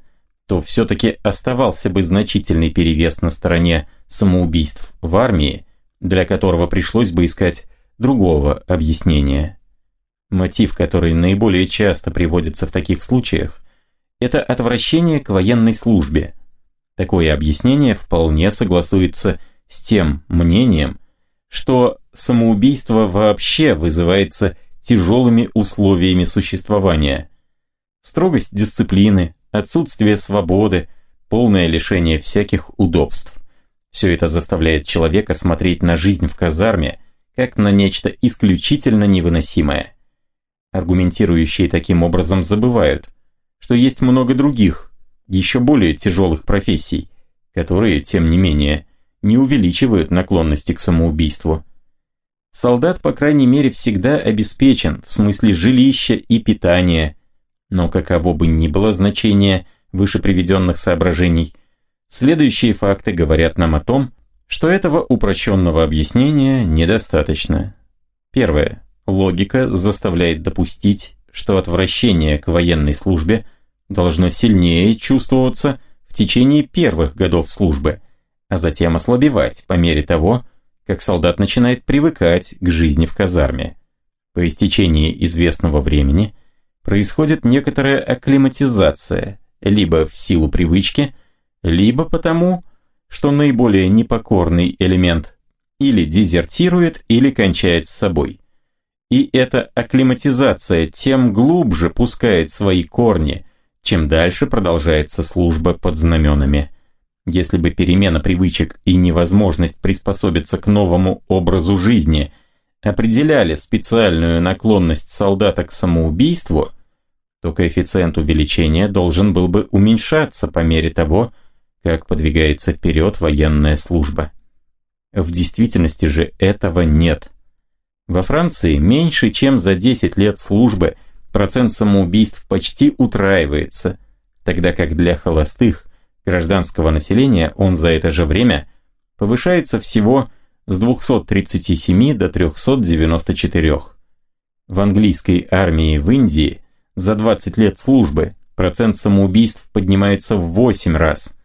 то все-таки оставался бы значительный перевес на стороне самоубийств в армии, для которого пришлось бы искать другого объяснения. Мотив, который наиболее часто приводится в таких случаях, это отвращение к военной службе. Такое объяснение вполне согласуется с тем мнением, что самоубийство вообще вызывается тяжелыми условиями существования. Строгость дисциплины, отсутствие свободы, полное лишение всяких удобств. Все это заставляет человека смотреть на жизнь в казарме как на нечто исключительно невыносимое. Аргументирующие таким образом забывают – что есть много других, еще более тяжелых профессий, которые, тем не менее, не увеличивают наклонности к самоубийству. Солдат, по крайней мере, всегда обеспечен в смысле жилища и питания, но каково бы ни было значение выше приведенных соображений, следующие факты говорят нам о том, что этого упрощенного объяснения недостаточно. Первое. Логика заставляет допустить, что отвращение к военной службе должно сильнее чувствоваться в течение первых годов службы, а затем ослабевать по мере того, как солдат начинает привыкать к жизни в казарме. По истечении известного времени происходит некоторая акклиматизация, либо в силу привычки, либо потому, что наиболее непокорный элемент или дезертирует, или кончает с собой. И эта акклиматизация тем глубже пускает свои корни, чем дальше продолжается служба под знаменами. Если бы перемена привычек и невозможность приспособиться к новому образу жизни определяли специальную наклонность солдата к самоубийству, то коэффициент увеличения должен был бы уменьшаться по мере того, как подвигается вперед военная служба. В действительности же этого нет – во Франции меньше чем за 10 лет службы процент самоубийств почти утраивается, тогда как для холостых гражданского населения он за это же время повышается всего с 237 до 394. В английской армии в Индии за 20 лет службы процент самоубийств поднимается в 8 раз.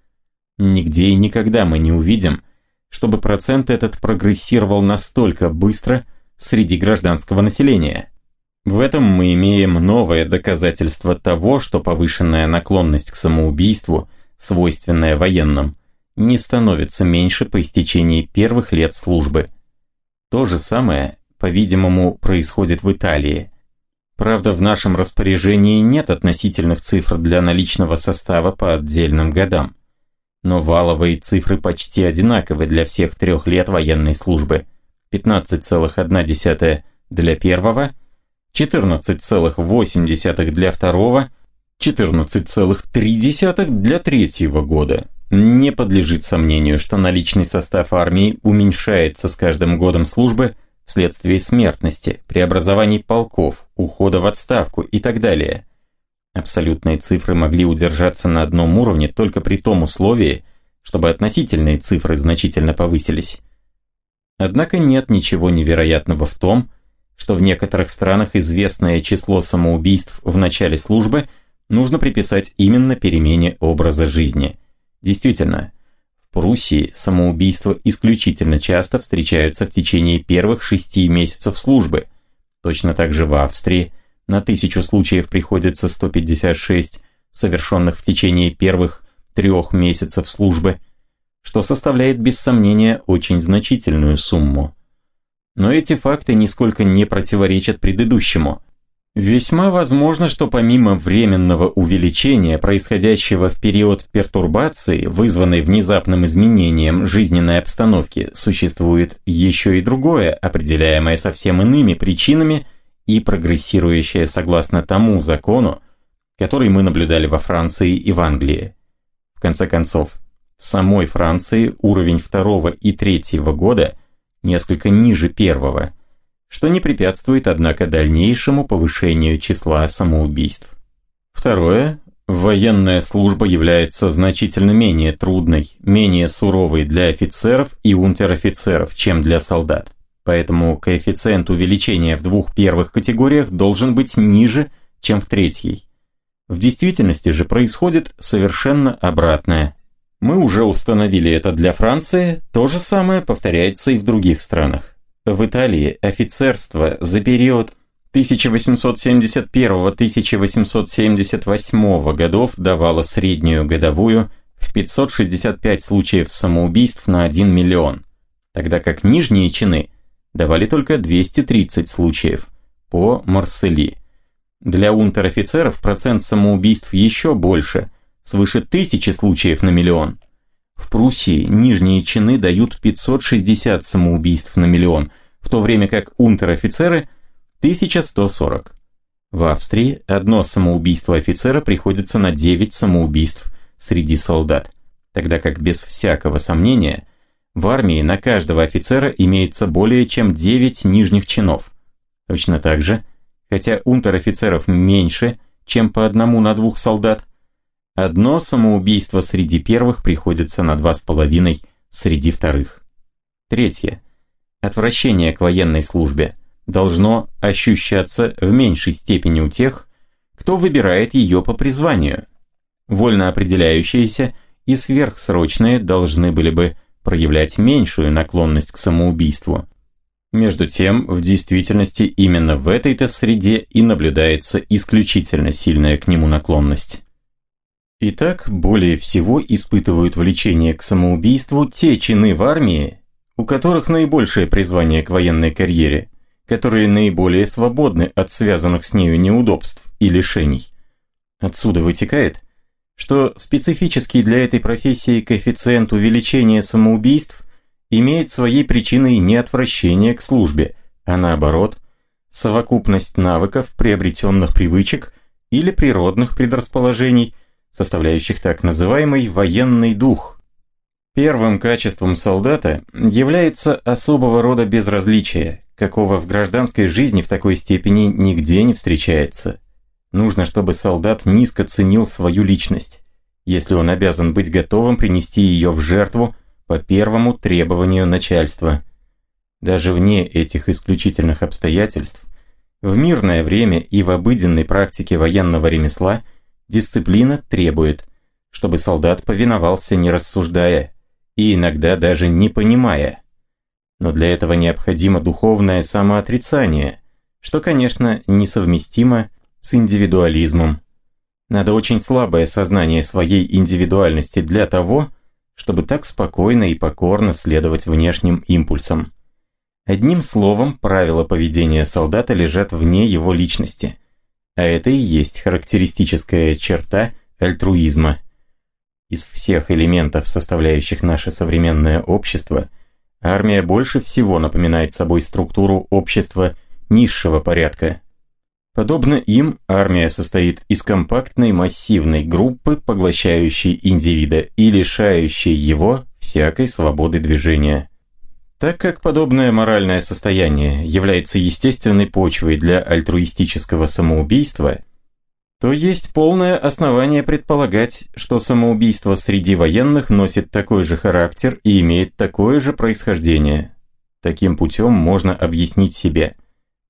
Нигде и никогда мы не увидим, чтобы процент этот прогрессировал настолько быстро, среди гражданского населения. В этом мы имеем новое доказательство того, что повышенная наклонность к самоубийству, свойственная военным, не становится меньше по истечении первых лет службы. То же самое, по-видимому, происходит в Италии. Правда, в нашем распоряжении нет относительных цифр для наличного состава по отдельным годам. Но валовые цифры почти одинаковы для всех трех лет военной службы – 15,1 для первого, 14,8 для второго, 14,3 для третьего года. Не подлежит сомнению, что наличный состав армии уменьшается с каждым годом службы вследствие смертности, преобразований полков, ухода в отставку и так далее. Абсолютные цифры могли удержаться на одном уровне только при том условии, чтобы относительные цифры значительно повысились. Однако нет ничего невероятного в том, что в некоторых странах известное число самоубийств в начале службы нужно приписать именно перемене образа жизни. Действительно, в Пруссии самоубийства исключительно часто встречаются в течение первых шести месяцев службы. Точно так же в Австрии на тысячу случаев приходится 156, совершенных в течение первых трех месяцев службы – что составляет без сомнения очень значительную сумму. Но эти факты нисколько не противоречат предыдущему. Весьма возможно, что помимо временного увеличения, происходящего в период пертурбации, вызванной внезапным изменением жизненной обстановки, существует еще и другое, определяемое совсем иными причинами и прогрессирующее согласно тому закону, который мы наблюдали во Франции и в Англии. В конце концов, самой Франции уровень второго и третьего года несколько ниже первого, что не препятствует, однако, дальнейшему повышению числа самоубийств. Второе. Военная служба является значительно менее трудной, менее суровой для офицеров и унтер-офицеров, чем для солдат. Поэтому коэффициент увеличения в двух первых категориях должен быть ниже, чем в третьей. В действительности же происходит совершенно обратное. Мы уже установили это для Франции, то же самое повторяется и в других странах. В Италии офицерство за период 1871-1878 годов давало среднюю годовую в 565 случаев самоубийств на 1 миллион, тогда как нижние чины давали только 230 случаев по Марсели. Для унтер-офицеров процент самоубийств еще больше, свыше тысячи случаев на миллион. В Пруссии нижние чины дают 560 самоубийств на миллион, в то время как унтер-офицеры – 1140. В Австрии одно самоубийство офицера приходится на 9 самоубийств среди солдат, тогда как без всякого сомнения в армии на каждого офицера имеется более чем 9 нижних чинов. Точно так же, хотя унтер-офицеров меньше, чем по одному на двух солдат, одно самоубийство среди первых приходится на 2,5 среди вторых. Третье. Отвращение к военной службе – должно ощущаться в меньшей степени у тех, кто выбирает ее по призванию. Вольно определяющиеся и сверхсрочные должны были бы проявлять меньшую наклонность к самоубийству. Между тем, в действительности именно в этой-то среде и наблюдается исключительно сильная к нему наклонность. Итак, более всего испытывают влечение к самоубийству те чины в армии, у которых наибольшее призвание к военной карьере – которые наиболее свободны от связанных с нею неудобств и лишений. Отсюда вытекает, что специфический для этой профессии коэффициент увеличения самоубийств имеет своей причиной не отвращение к службе, а наоборот, совокупность навыков, приобретенных привычек или природных предрасположений, составляющих так называемый военный дух. Первым качеством солдата является особого рода безразличие, какого в гражданской жизни в такой степени нигде не встречается. Нужно, чтобы солдат низко ценил свою личность, если он обязан быть готовым принести ее в жертву по первому требованию начальства. Даже вне этих исключительных обстоятельств, в мирное время и в обыденной практике военного ремесла дисциплина требует, чтобы солдат повиновался не рассуждая и иногда даже не понимая – но для этого необходимо духовное самоотрицание, что, конечно, несовместимо с индивидуализмом. Надо очень слабое сознание своей индивидуальности для того, чтобы так спокойно и покорно следовать внешним импульсам. Одним словом, правила поведения солдата лежат вне его личности, а это и есть характеристическая черта альтруизма. Из всех элементов, составляющих наше современное общество – Армия больше всего напоминает собой структуру общества низшего порядка. Подобно им, армия состоит из компактной массивной группы, поглощающей индивида и лишающей его всякой свободы движения. Так как подобное моральное состояние является естественной почвой для альтруистического самоубийства – то есть полное основание предполагать, что самоубийство среди военных носит такой же характер и имеет такое же происхождение. Таким путем можно объяснить себе,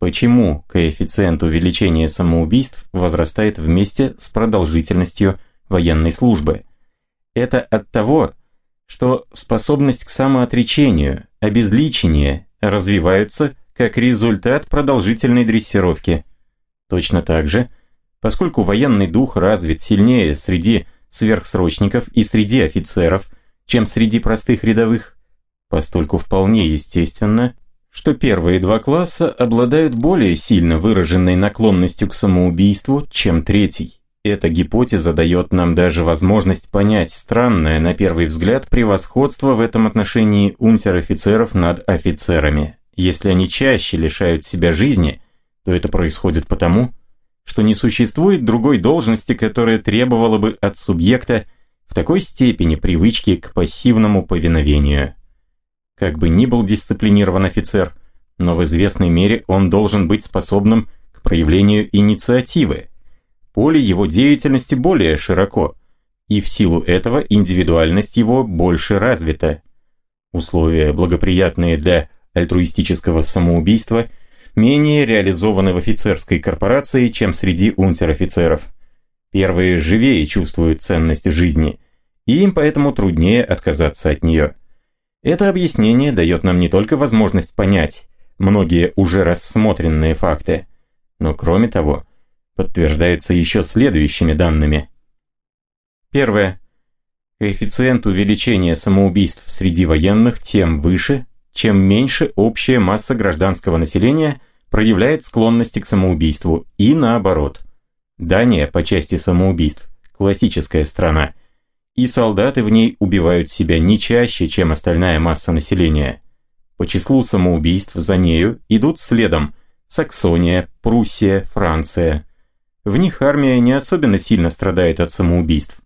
почему коэффициент увеличения самоубийств возрастает вместе с продолжительностью военной службы. Это от того, что способность к самоотречению, обезличение развиваются как результат продолжительной дрессировки. Точно так же – Поскольку военный дух развит сильнее среди сверхсрочников и среди офицеров, чем среди простых рядовых, постольку вполне естественно, что первые два класса обладают более сильно выраженной наклонностью к самоубийству, чем третий. Эта гипотеза дает нам даже возможность понять странное, на первый взгляд, превосходство в этом отношении унтер-офицеров над офицерами. Если они чаще лишают себя жизни, то это происходит потому, что не существует другой должности, которая требовала бы от субъекта в такой степени привычки к пассивному повиновению. Как бы ни был дисциплинирован офицер, но в известной мере он должен быть способным к проявлению инициативы. Поле его деятельности более широко, и в силу этого индивидуальность его больше развита. Условия, благоприятные для альтруистического самоубийства, менее реализованы в офицерской корпорации, чем среди унтер-офицеров. Первые живее чувствуют ценность жизни, и им поэтому труднее отказаться от нее. Это объяснение дает нам не только возможность понять многие уже рассмотренные факты, но кроме того, подтверждается еще следующими данными. Первое. Коэффициент увеличения самоубийств среди военных тем выше, чем меньше общая масса гражданского населения проявляет склонности к самоубийству, и наоборот. Дания по части самоубийств – классическая страна – и солдаты в ней убивают себя не чаще, чем остальная масса населения. По числу самоубийств за нею идут следом Саксония, Пруссия, Франция. В них армия не особенно сильно страдает от самоубийств.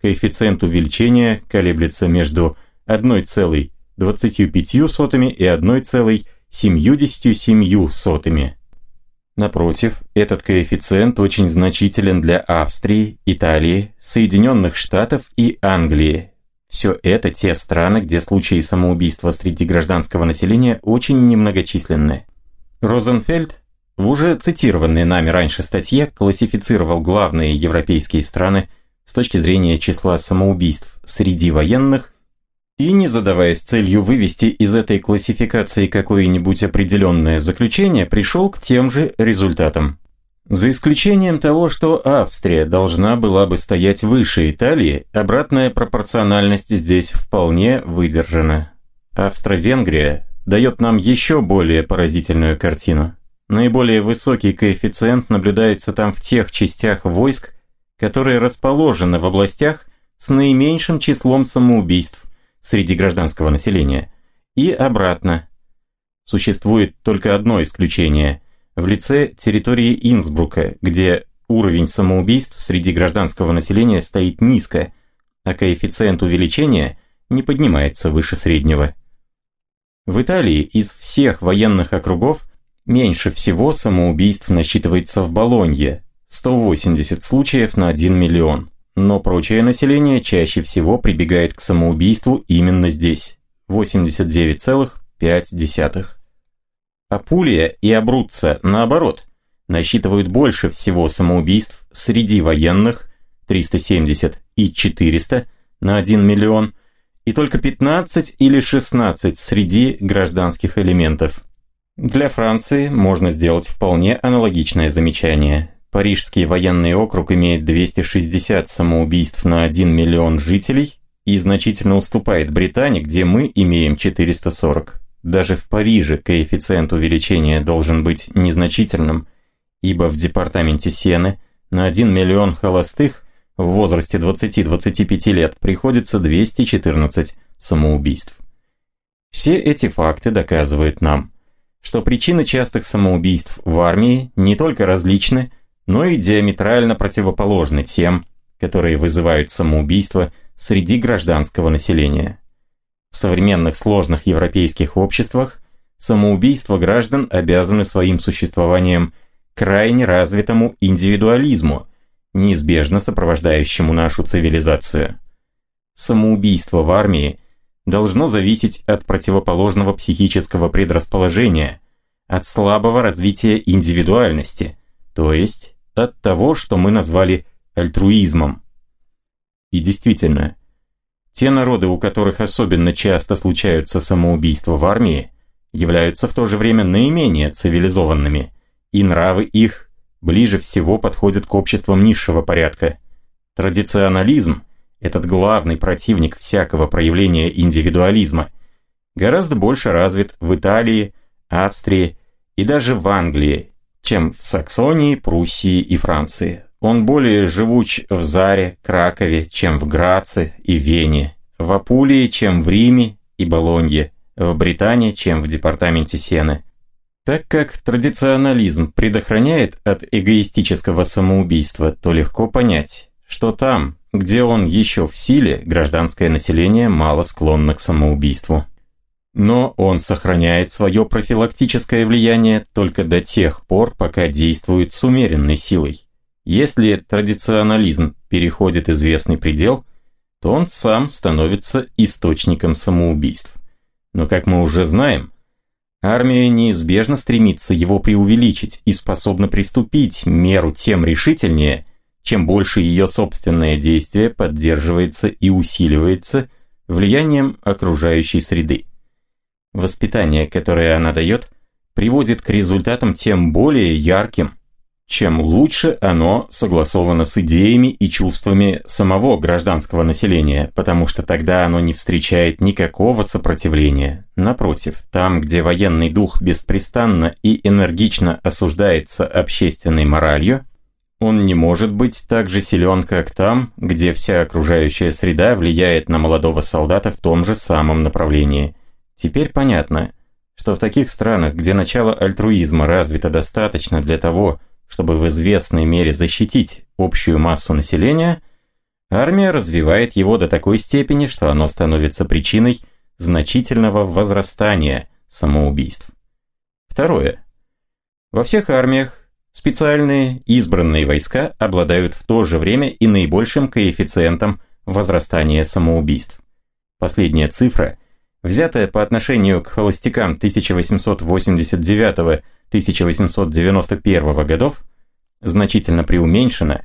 Коэффициент увеличения колеблется между 1,25 и 1,77. Напротив, этот коэффициент очень значителен для Австрии, Италии, Соединенных Штатов и Англии. Все это те страны, где случаи самоубийства среди гражданского населения очень немногочисленны. Розенфельд в уже цитированной нами раньше статье классифицировал главные европейские страны с точки зрения числа самоубийств среди военных и не задаваясь целью вывести из этой классификации какое-нибудь определенное заключение, пришел к тем же результатам. За исключением того, что Австрия должна была бы стоять выше Италии, обратная пропорциональность здесь вполне выдержана. Австро-Венгрия дает нам еще более поразительную картину. Наиболее высокий коэффициент наблюдается там в тех частях войск, которые расположены в областях с наименьшим числом самоубийств – среди гражданского населения, и обратно. Существует только одно исключение – в лице территории Инсбрука, где уровень самоубийств среди гражданского населения стоит низко, а коэффициент увеличения не поднимается выше среднего. В Италии из всех военных округов меньше всего самоубийств насчитывается в Болонье – 180 случаев на 1 миллион но прочее население чаще всего прибегает к самоубийству именно здесь – 89,5. Апулия и Абруцци, наоборот, насчитывают больше всего самоубийств среди военных – 370 и 400 на 1 миллион, и только 15 или 16 среди гражданских элементов. Для Франции можно сделать вполне аналогичное замечание – Парижский военный округ имеет 260 самоубийств на 1 миллион жителей и значительно уступает Британии, где мы имеем 440. Даже в Париже коэффициент увеличения должен быть незначительным, ибо в департаменте Сены на 1 миллион холостых в возрасте 20-25 лет приходится 214 самоубийств. Все эти факты доказывают нам, что причины частых самоубийств в армии не только различны, но и диаметрально противоположны тем, которые вызывают самоубийство среди гражданского населения. В современных сложных европейских обществах самоубийство граждан обязаны своим существованием крайне развитому индивидуализму, неизбежно сопровождающему нашу цивилизацию. Самоубийство в армии должно зависеть от противоположного психического предрасположения, от слабого развития индивидуальности, то есть от того, что мы назвали альтруизмом. И действительно, те народы, у которых особенно часто случаются самоубийства в армии, являются в то же время наименее цивилизованными, и нравы их ближе всего подходят к обществам низшего порядка. Традиционализм, этот главный противник всякого проявления индивидуализма, гораздо больше развит в Италии, Австрии и даже в Англии, чем в Саксонии, Пруссии и Франции. Он более живуч в Заре, Кракове, чем в Граце и Вене, в Апулии, чем в Риме и Болонье, в Британии, чем в департаменте Сены. Так как традиционализм предохраняет от эгоистического самоубийства, то легко понять, что там, где он еще в силе, гражданское население мало склонно к самоубийству. Но он сохраняет свое профилактическое влияние только до тех пор, пока действует с умеренной силой. Если традиционализм переходит известный предел, то он сам становится источником самоубийств. Но как мы уже знаем, армия неизбежно стремится его преувеличить и способна приступить меру тем решительнее, чем больше ее собственное действие поддерживается и усиливается влиянием окружающей среды. Воспитание, которое она дает, приводит к результатам тем более ярким, чем лучше оно согласовано с идеями и чувствами самого гражданского населения, потому что тогда оно не встречает никакого сопротивления. Напротив, там, где военный дух беспрестанно и энергично осуждается общественной моралью, он не может быть так же силен, как там, где вся окружающая среда влияет на молодого солдата в том же самом направлении. Теперь понятно, что в таких странах, где начало альтруизма развито достаточно для того, чтобы в известной мере защитить общую массу населения, армия развивает его до такой степени, что оно становится причиной значительного возрастания самоубийств. Второе. Во всех армиях специальные избранные войска обладают в то же время и наибольшим коэффициентом возрастания самоубийств. Последняя цифра, взятая по отношению к холостякам 1889 1891 годов значительно преуменьшена,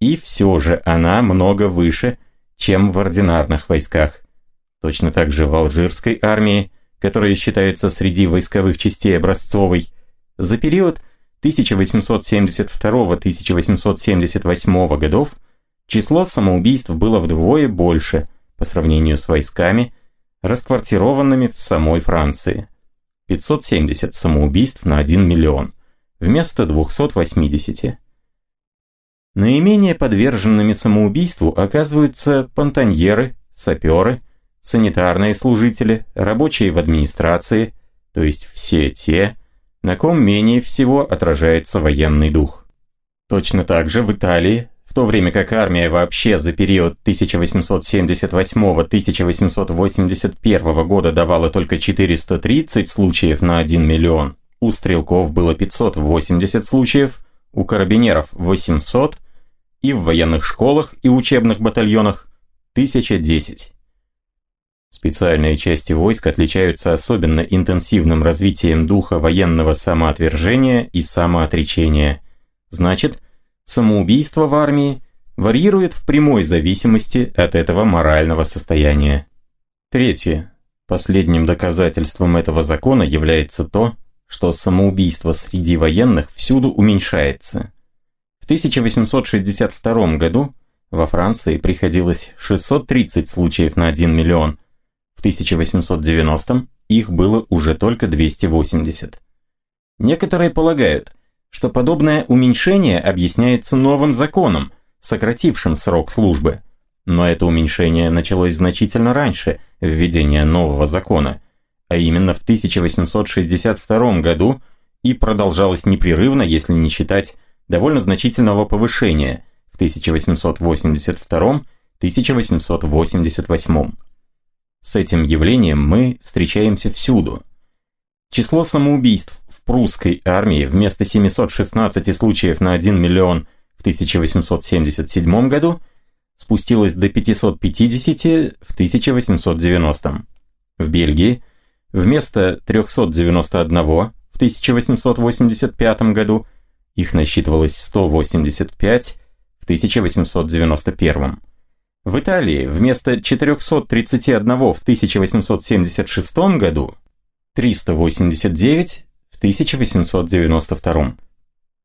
и все же она много выше, чем в ординарных войсках. Точно так же в Алжирской армии, которая считается среди войсковых частей образцовой, за период 1872-1878 годов число самоубийств было вдвое больше по сравнению с войсками, расквартированными в самой Франции. 570 самоубийств на 1 миллион, вместо 280. Наименее подверженными самоубийству оказываются понтоньеры, саперы, санитарные служители, рабочие в администрации, то есть все те, на ком менее всего отражается военный дух. Точно так же в Италии в то время как армия вообще за период 1878-1881 года давала только 430 случаев на 1 миллион, у стрелков было 580 случаев, у карабинеров 800 и в военных школах и учебных батальонах 1010. Специальные части войск отличаются особенно интенсивным развитием духа военного самоотвержения и самоотречения. Значит, самоубийство в армии варьирует в прямой зависимости от этого морального состояния. Третье. Последним доказательством этого закона является то, что самоубийство среди военных всюду уменьшается. В 1862 году во Франции приходилось 630 случаев на 1 миллион, в 1890 их было уже только 280. Некоторые полагают, что подобное уменьшение объясняется новым законом, сократившим срок службы. Но это уменьшение началось значительно раньше введения нового закона, а именно в 1862 году и продолжалось непрерывно, если не считать довольно значительного повышения в 1882-1888. С этим явлением мы встречаемся всюду. Число самоубийств прусской армии вместо 716 случаев на 1 миллион в 1877 году спустилось до 550 в 1890. В Бельгии вместо 391 в 1885 году их насчитывалось 185 в 1891. В Италии вместо 431 в 1876 году 389 в 1892.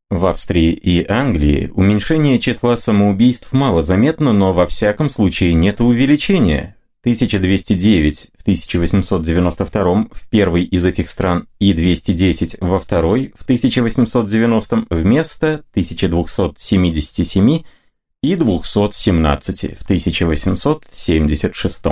В Австрии и Англии уменьшение числа самоубийств мало заметно, но во всяком случае нет увеличения. 1209 в 1892 в первой из этих стран и 210 во второй в 1890 вместо 1277 и 217 в 1876.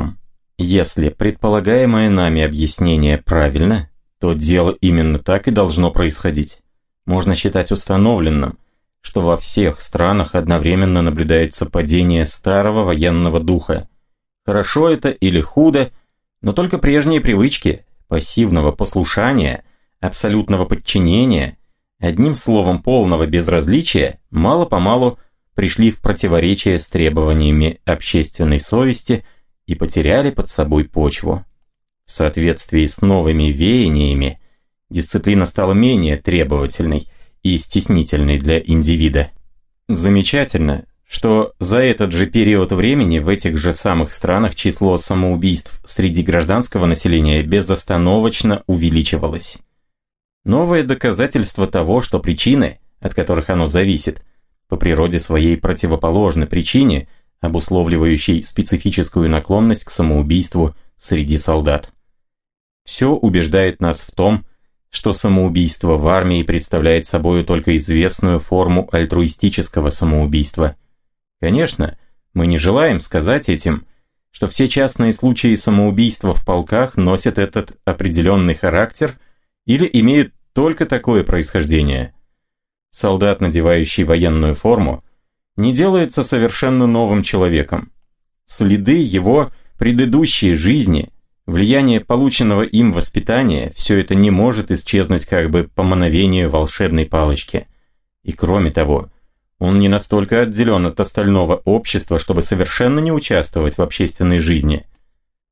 Если предполагаемое нами объяснение правильно, то дело именно так и должно происходить. Можно считать установленным, что во всех странах одновременно наблюдается падение старого военного духа. Хорошо это или худо, но только прежние привычки, пассивного послушания, абсолютного подчинения, одним словом полного безразличия, мало-помалу пришли в противоречие с требованиями общественной совести и потеряли под собой почву. В соответствии с новыми веяниями, дисциплина стала менее требовательной и стеснительной для индивида. Замечательно, что за этот же период времени в этих же самых странах число самоубийств среди гражданского населения безостановочно увеличивалось. Новое доказательство того, что причины, от которых оно зависит, по природе своей противоположны причине, обусловливающей специфическую наклонность к самоубийству среди солдат. Все убеждает нас в том, что самоубийство в армии представляет собой только известную форму альтруистического самоубийства – Конечно, мы не желаем сказать этим, что все частные случаи самоубийства в полках носят этот определенный характер или имеют только такое происхождение. Солдат, надевающий военную форму, не делается совершенно новым человеком. Следы его предыдущей жизни, влияние полученного им воспитания, все это не может исчезнуть как бы по мановению волшебной палочки. И кроме того, он не настолько отделен от остального общества, чтобы совершенно не участвовать в общественной жизни.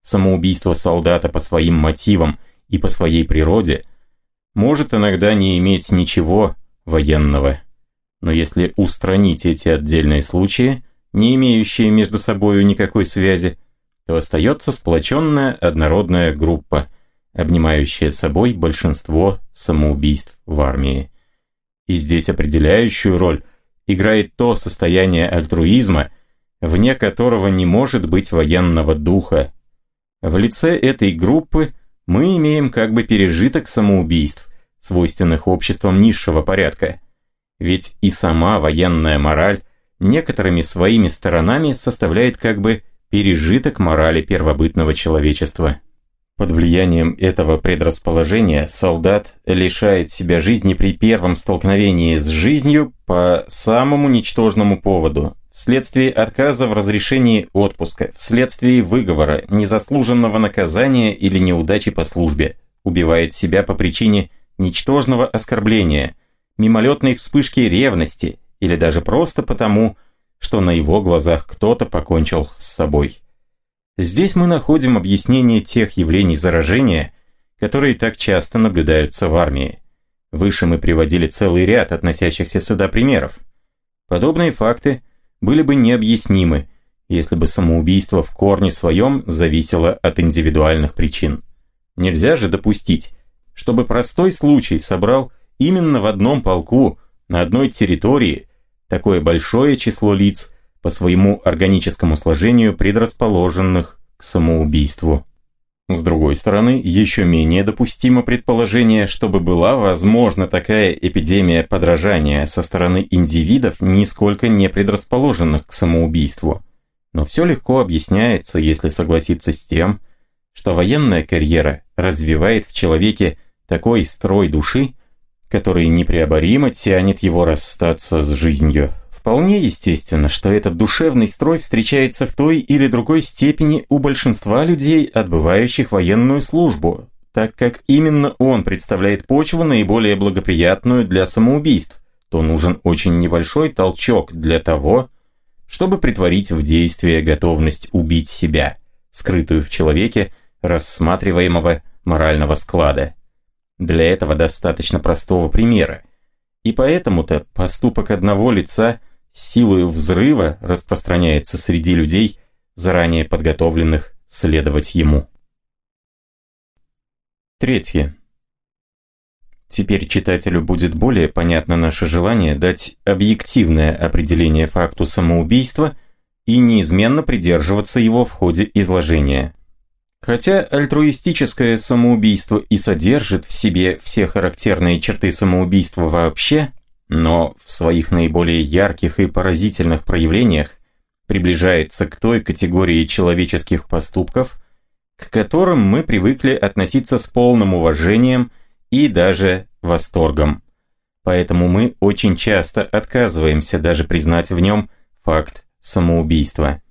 Самоубийство солдата по своим мотивам и по своей природе может иногда не иметь ничего военного. Но если устранить эти отдельные случаи, не имеющие между собой никакой связи, то остается сплоченная однородная группа, обнимающая собой большинство самоубийств в армии. И здесь определяющую роль – играет то состояние альтруизма, вне которого не может быть военного духа. В лице этой группы мы имеем как бы пережиток самоубийств, свойственных обществам низшего порядка. Ведь и сама военная мораль некоторыми своими сторонами составляет как бы пережиток морали первобытного человечества. Под влиянием этого предрасположения солдат лишает себя жизни при первом столкновении с жизнью по самому ничтожному поводу, вследствие отказа в разрешении отпуска, вследствие выговора, незаслуженного наказания или неудачи по службе, убивает себя по причине ничтожного оскорбления, мимолетной вспышки ревности или даже просто потому, что на его глазах кто-то покончил с собой. Здесь мы находим объяснение тех явлений заражения, которые так часто наблюдаются в армии. Выше мы приводили целый ряд относящихся сюда примеров. Подобные факты были бы необъяснимы, если бы самоубийство в корне своем зависело от индивидуальных причин. Нельзя же допустить, чтобы простой случай собрал именно в одном полку, на одной территории, такое большое число лиц, по своему органическому сложению предрасположенных к самоубийству. С другой стороны, еще менее допустимо предположение, чтобы была возможна такая эпидемия подражания со стороны индивидов, нисколько не предрасположенных к самоубийству. Но все легко объясняется, если согласиться с тем, что военная карьера развивает в человеке такой строй души, который непреоборимо тянет его расстаться с жизнью. Вполне естественно, что этот душевный строй встречается в той или другой степени у большинства людей, отбывающих военную службу, так как именно он представляет почву наиболее благоприятную для самоубийств, то нужен очень небольшой толчок для того, чтобы притворить в действие готовность убить себя, скрытую в человеке рассматриваемого морального склада. Для этого достаточно простого примера. И поэтому-то поступок одного лица – силой взрыва распространяется среди людей, заранее подготовленных следовать ему. Третье. Теперь читателю будет более понятно наше желание дать объективное определение факту самоубийства и неизменно придерживаться его в ходе изложения. Хотя альтруистическое самоубийство и содержит в себе все характерные черты самоубийства вообще, но в своих наиболее ярких и поразительных проявлениях приближается к той категории человеческих поступков, к которым мы привыкли относиться с полным уважением и даже восторгом. Поэтому мы очень часто отказываемся даже признать в нем факт самоубийства.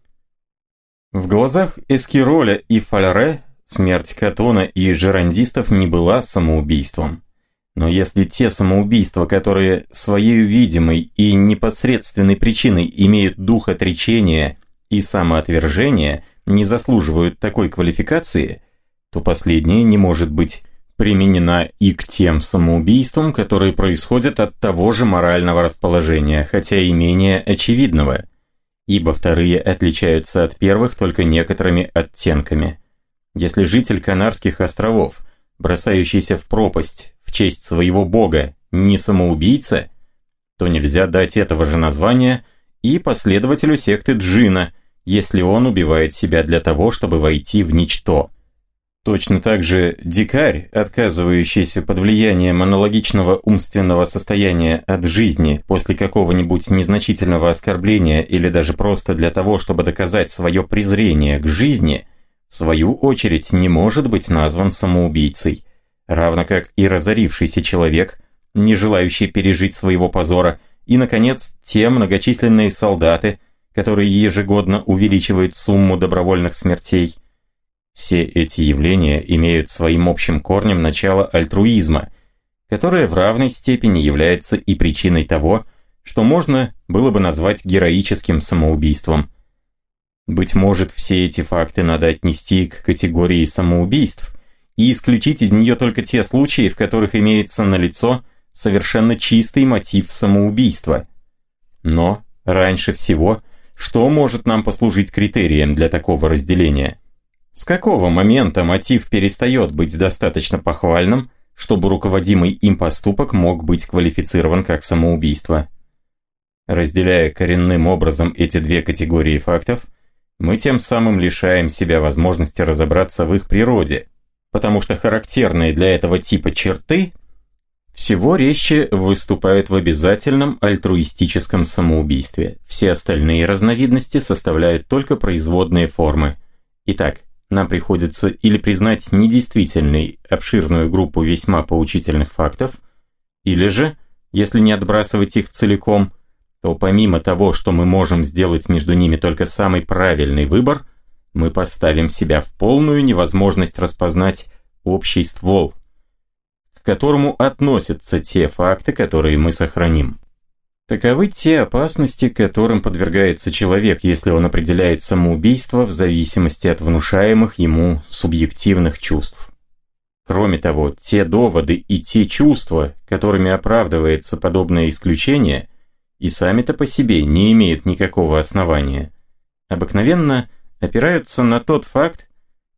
В глазах Эскироля и Фалере смерть Катона и жерандистов не была самоубийством. Но если те самоубийства, которые своей видимой и непосредственной причиной имеют дух отречения и самоотвержения, не заслуживают такой квалификации, то последнее не может быть применена и к тем самоубийствам, которые происходят от того же морального расположения, хотя и менее очевидного, ибо вторые отличаются от первых только некоторыми оттенками. Если житель Канарских островов, бросающийся в пропасть в честь своего бога, не самоубийца, то нельзя дать этого же названия и последователю секты Джина, если он убивает себя для того, чтобы войти в ничто – Точно так же дикарь, отказывающийся под влиянием аналогичного умственного состояния от жизни после какого-нибудь незначительного оскорбления или даже просто для того, чтобы доказать свое презрение к жизни, в свою очередь не может быть назван самоубийцей, равно как и разорившийся человек, не желающий пережить своего позора, и, наконец, те многочисленные солдаты, которые ежегодно увеличивают сумму добровольных смертей – все эти явления имеют своим общим корнем начало альтруизма, которое в равной степени является и причиной того, что можно было бы назвать героическим самоубийством. Быть может, все эти факты надо отнести к категории самоубийств и исключить из нее только те случаи, в которых имеется налицо совершенно чистый мотив самоубийства. Но, раньше всего, что может нам послужить критерием для такого разделения – с какого момента мотив перестает быть достаточно похвальным, чтобы руководимый им поступок мог быть квалифицирован как самоубийство? Разделяя коренным образом эти две категории фактов, мы тем самым лишаем себя возможности разобраться в их природе, потому что характерные для этого типа черты всего резче выступают в обязательном альтруистическом самоубийстве. Все остальные разновидности составляют только производные формы. Итак, нам приходится или признать недействительной обширную группу весьма поучительных фактов, или же, если не отбрасывать их целиком, то помимо того, что мы можем сделать между ними только самый правильный выбор, мы поставим себя в полную невозможность распознать общий ствол, к которому относятся те факты, которые мы сохраним. Таковы те опасности, которым подвергается человек, если он определяет самоубийство в зависимости от внушаемых ему субъективных чувств. Кроме того, те доводы и те чувства, которыми оправдывается подобное исключение, и сами-то по себе не имеют никакого основания, обыкновенно опираются на тот факт,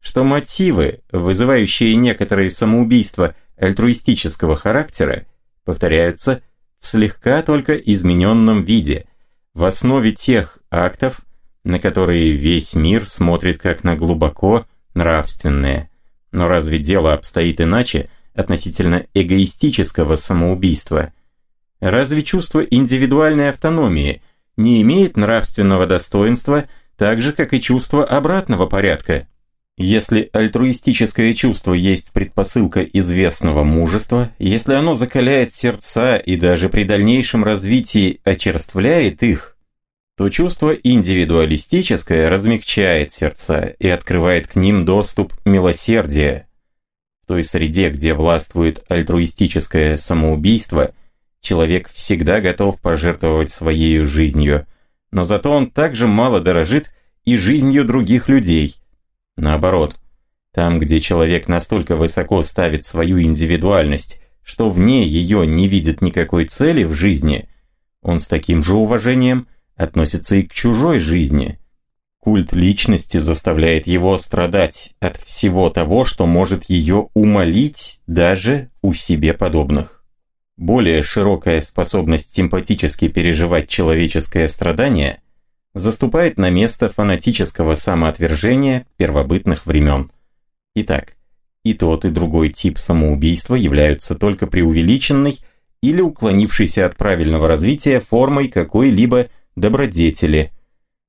что мотивы, вызывающие некоторые самоубийства альтруистического характера, повторяются в слегка только измененном виде, в основе тех актов, на которые весь мир смотрит как на глубоко нравственные. Но разве дело обстоит иначе относительно эгоистического самоубийства? Разве чувство индивидуальной автономии не имеет нравственного достоинства так же, как и чувство обратного порядка? Если альтруистическое чувство есть предпосылка известного мужества, если оно закаляет сердца и даже при дальнейшем развитии очерствляет их, то чувство индивидуалистическое размягчает сердца и открывает к ним доступ милосердия. В той среде, где властвует альтруистическое самоубийство, человек всегда готов пожертвовать своей жизнью, но зато он также мало дорожит и жизнью других людей – Наоборот, там, где человек настолько высоко ставит свою индивидуальность, что вне ее не видит никакой цели в жизни, он с таким же уважением относится и к чужой жизни. Культ личности заставляет его страдать от всего того, что может ее умолить даже у себе подобных. Более широкая способность симпатически переживать человеческое страдание – заступает на место фанатического самоотвержения первобытных времен. Итак, и тот, и другой тип самоубийства являются только преувеличенной или уклонившейся от правильного развития формой какой-либо добродетели.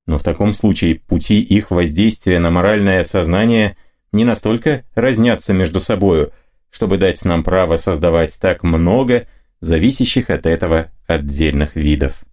Но в таком случае пути их воздействия на моральное сознание не настолько разнятся между собою, чтобы дать нам право создавать так много зависящих от этого отдельных видов.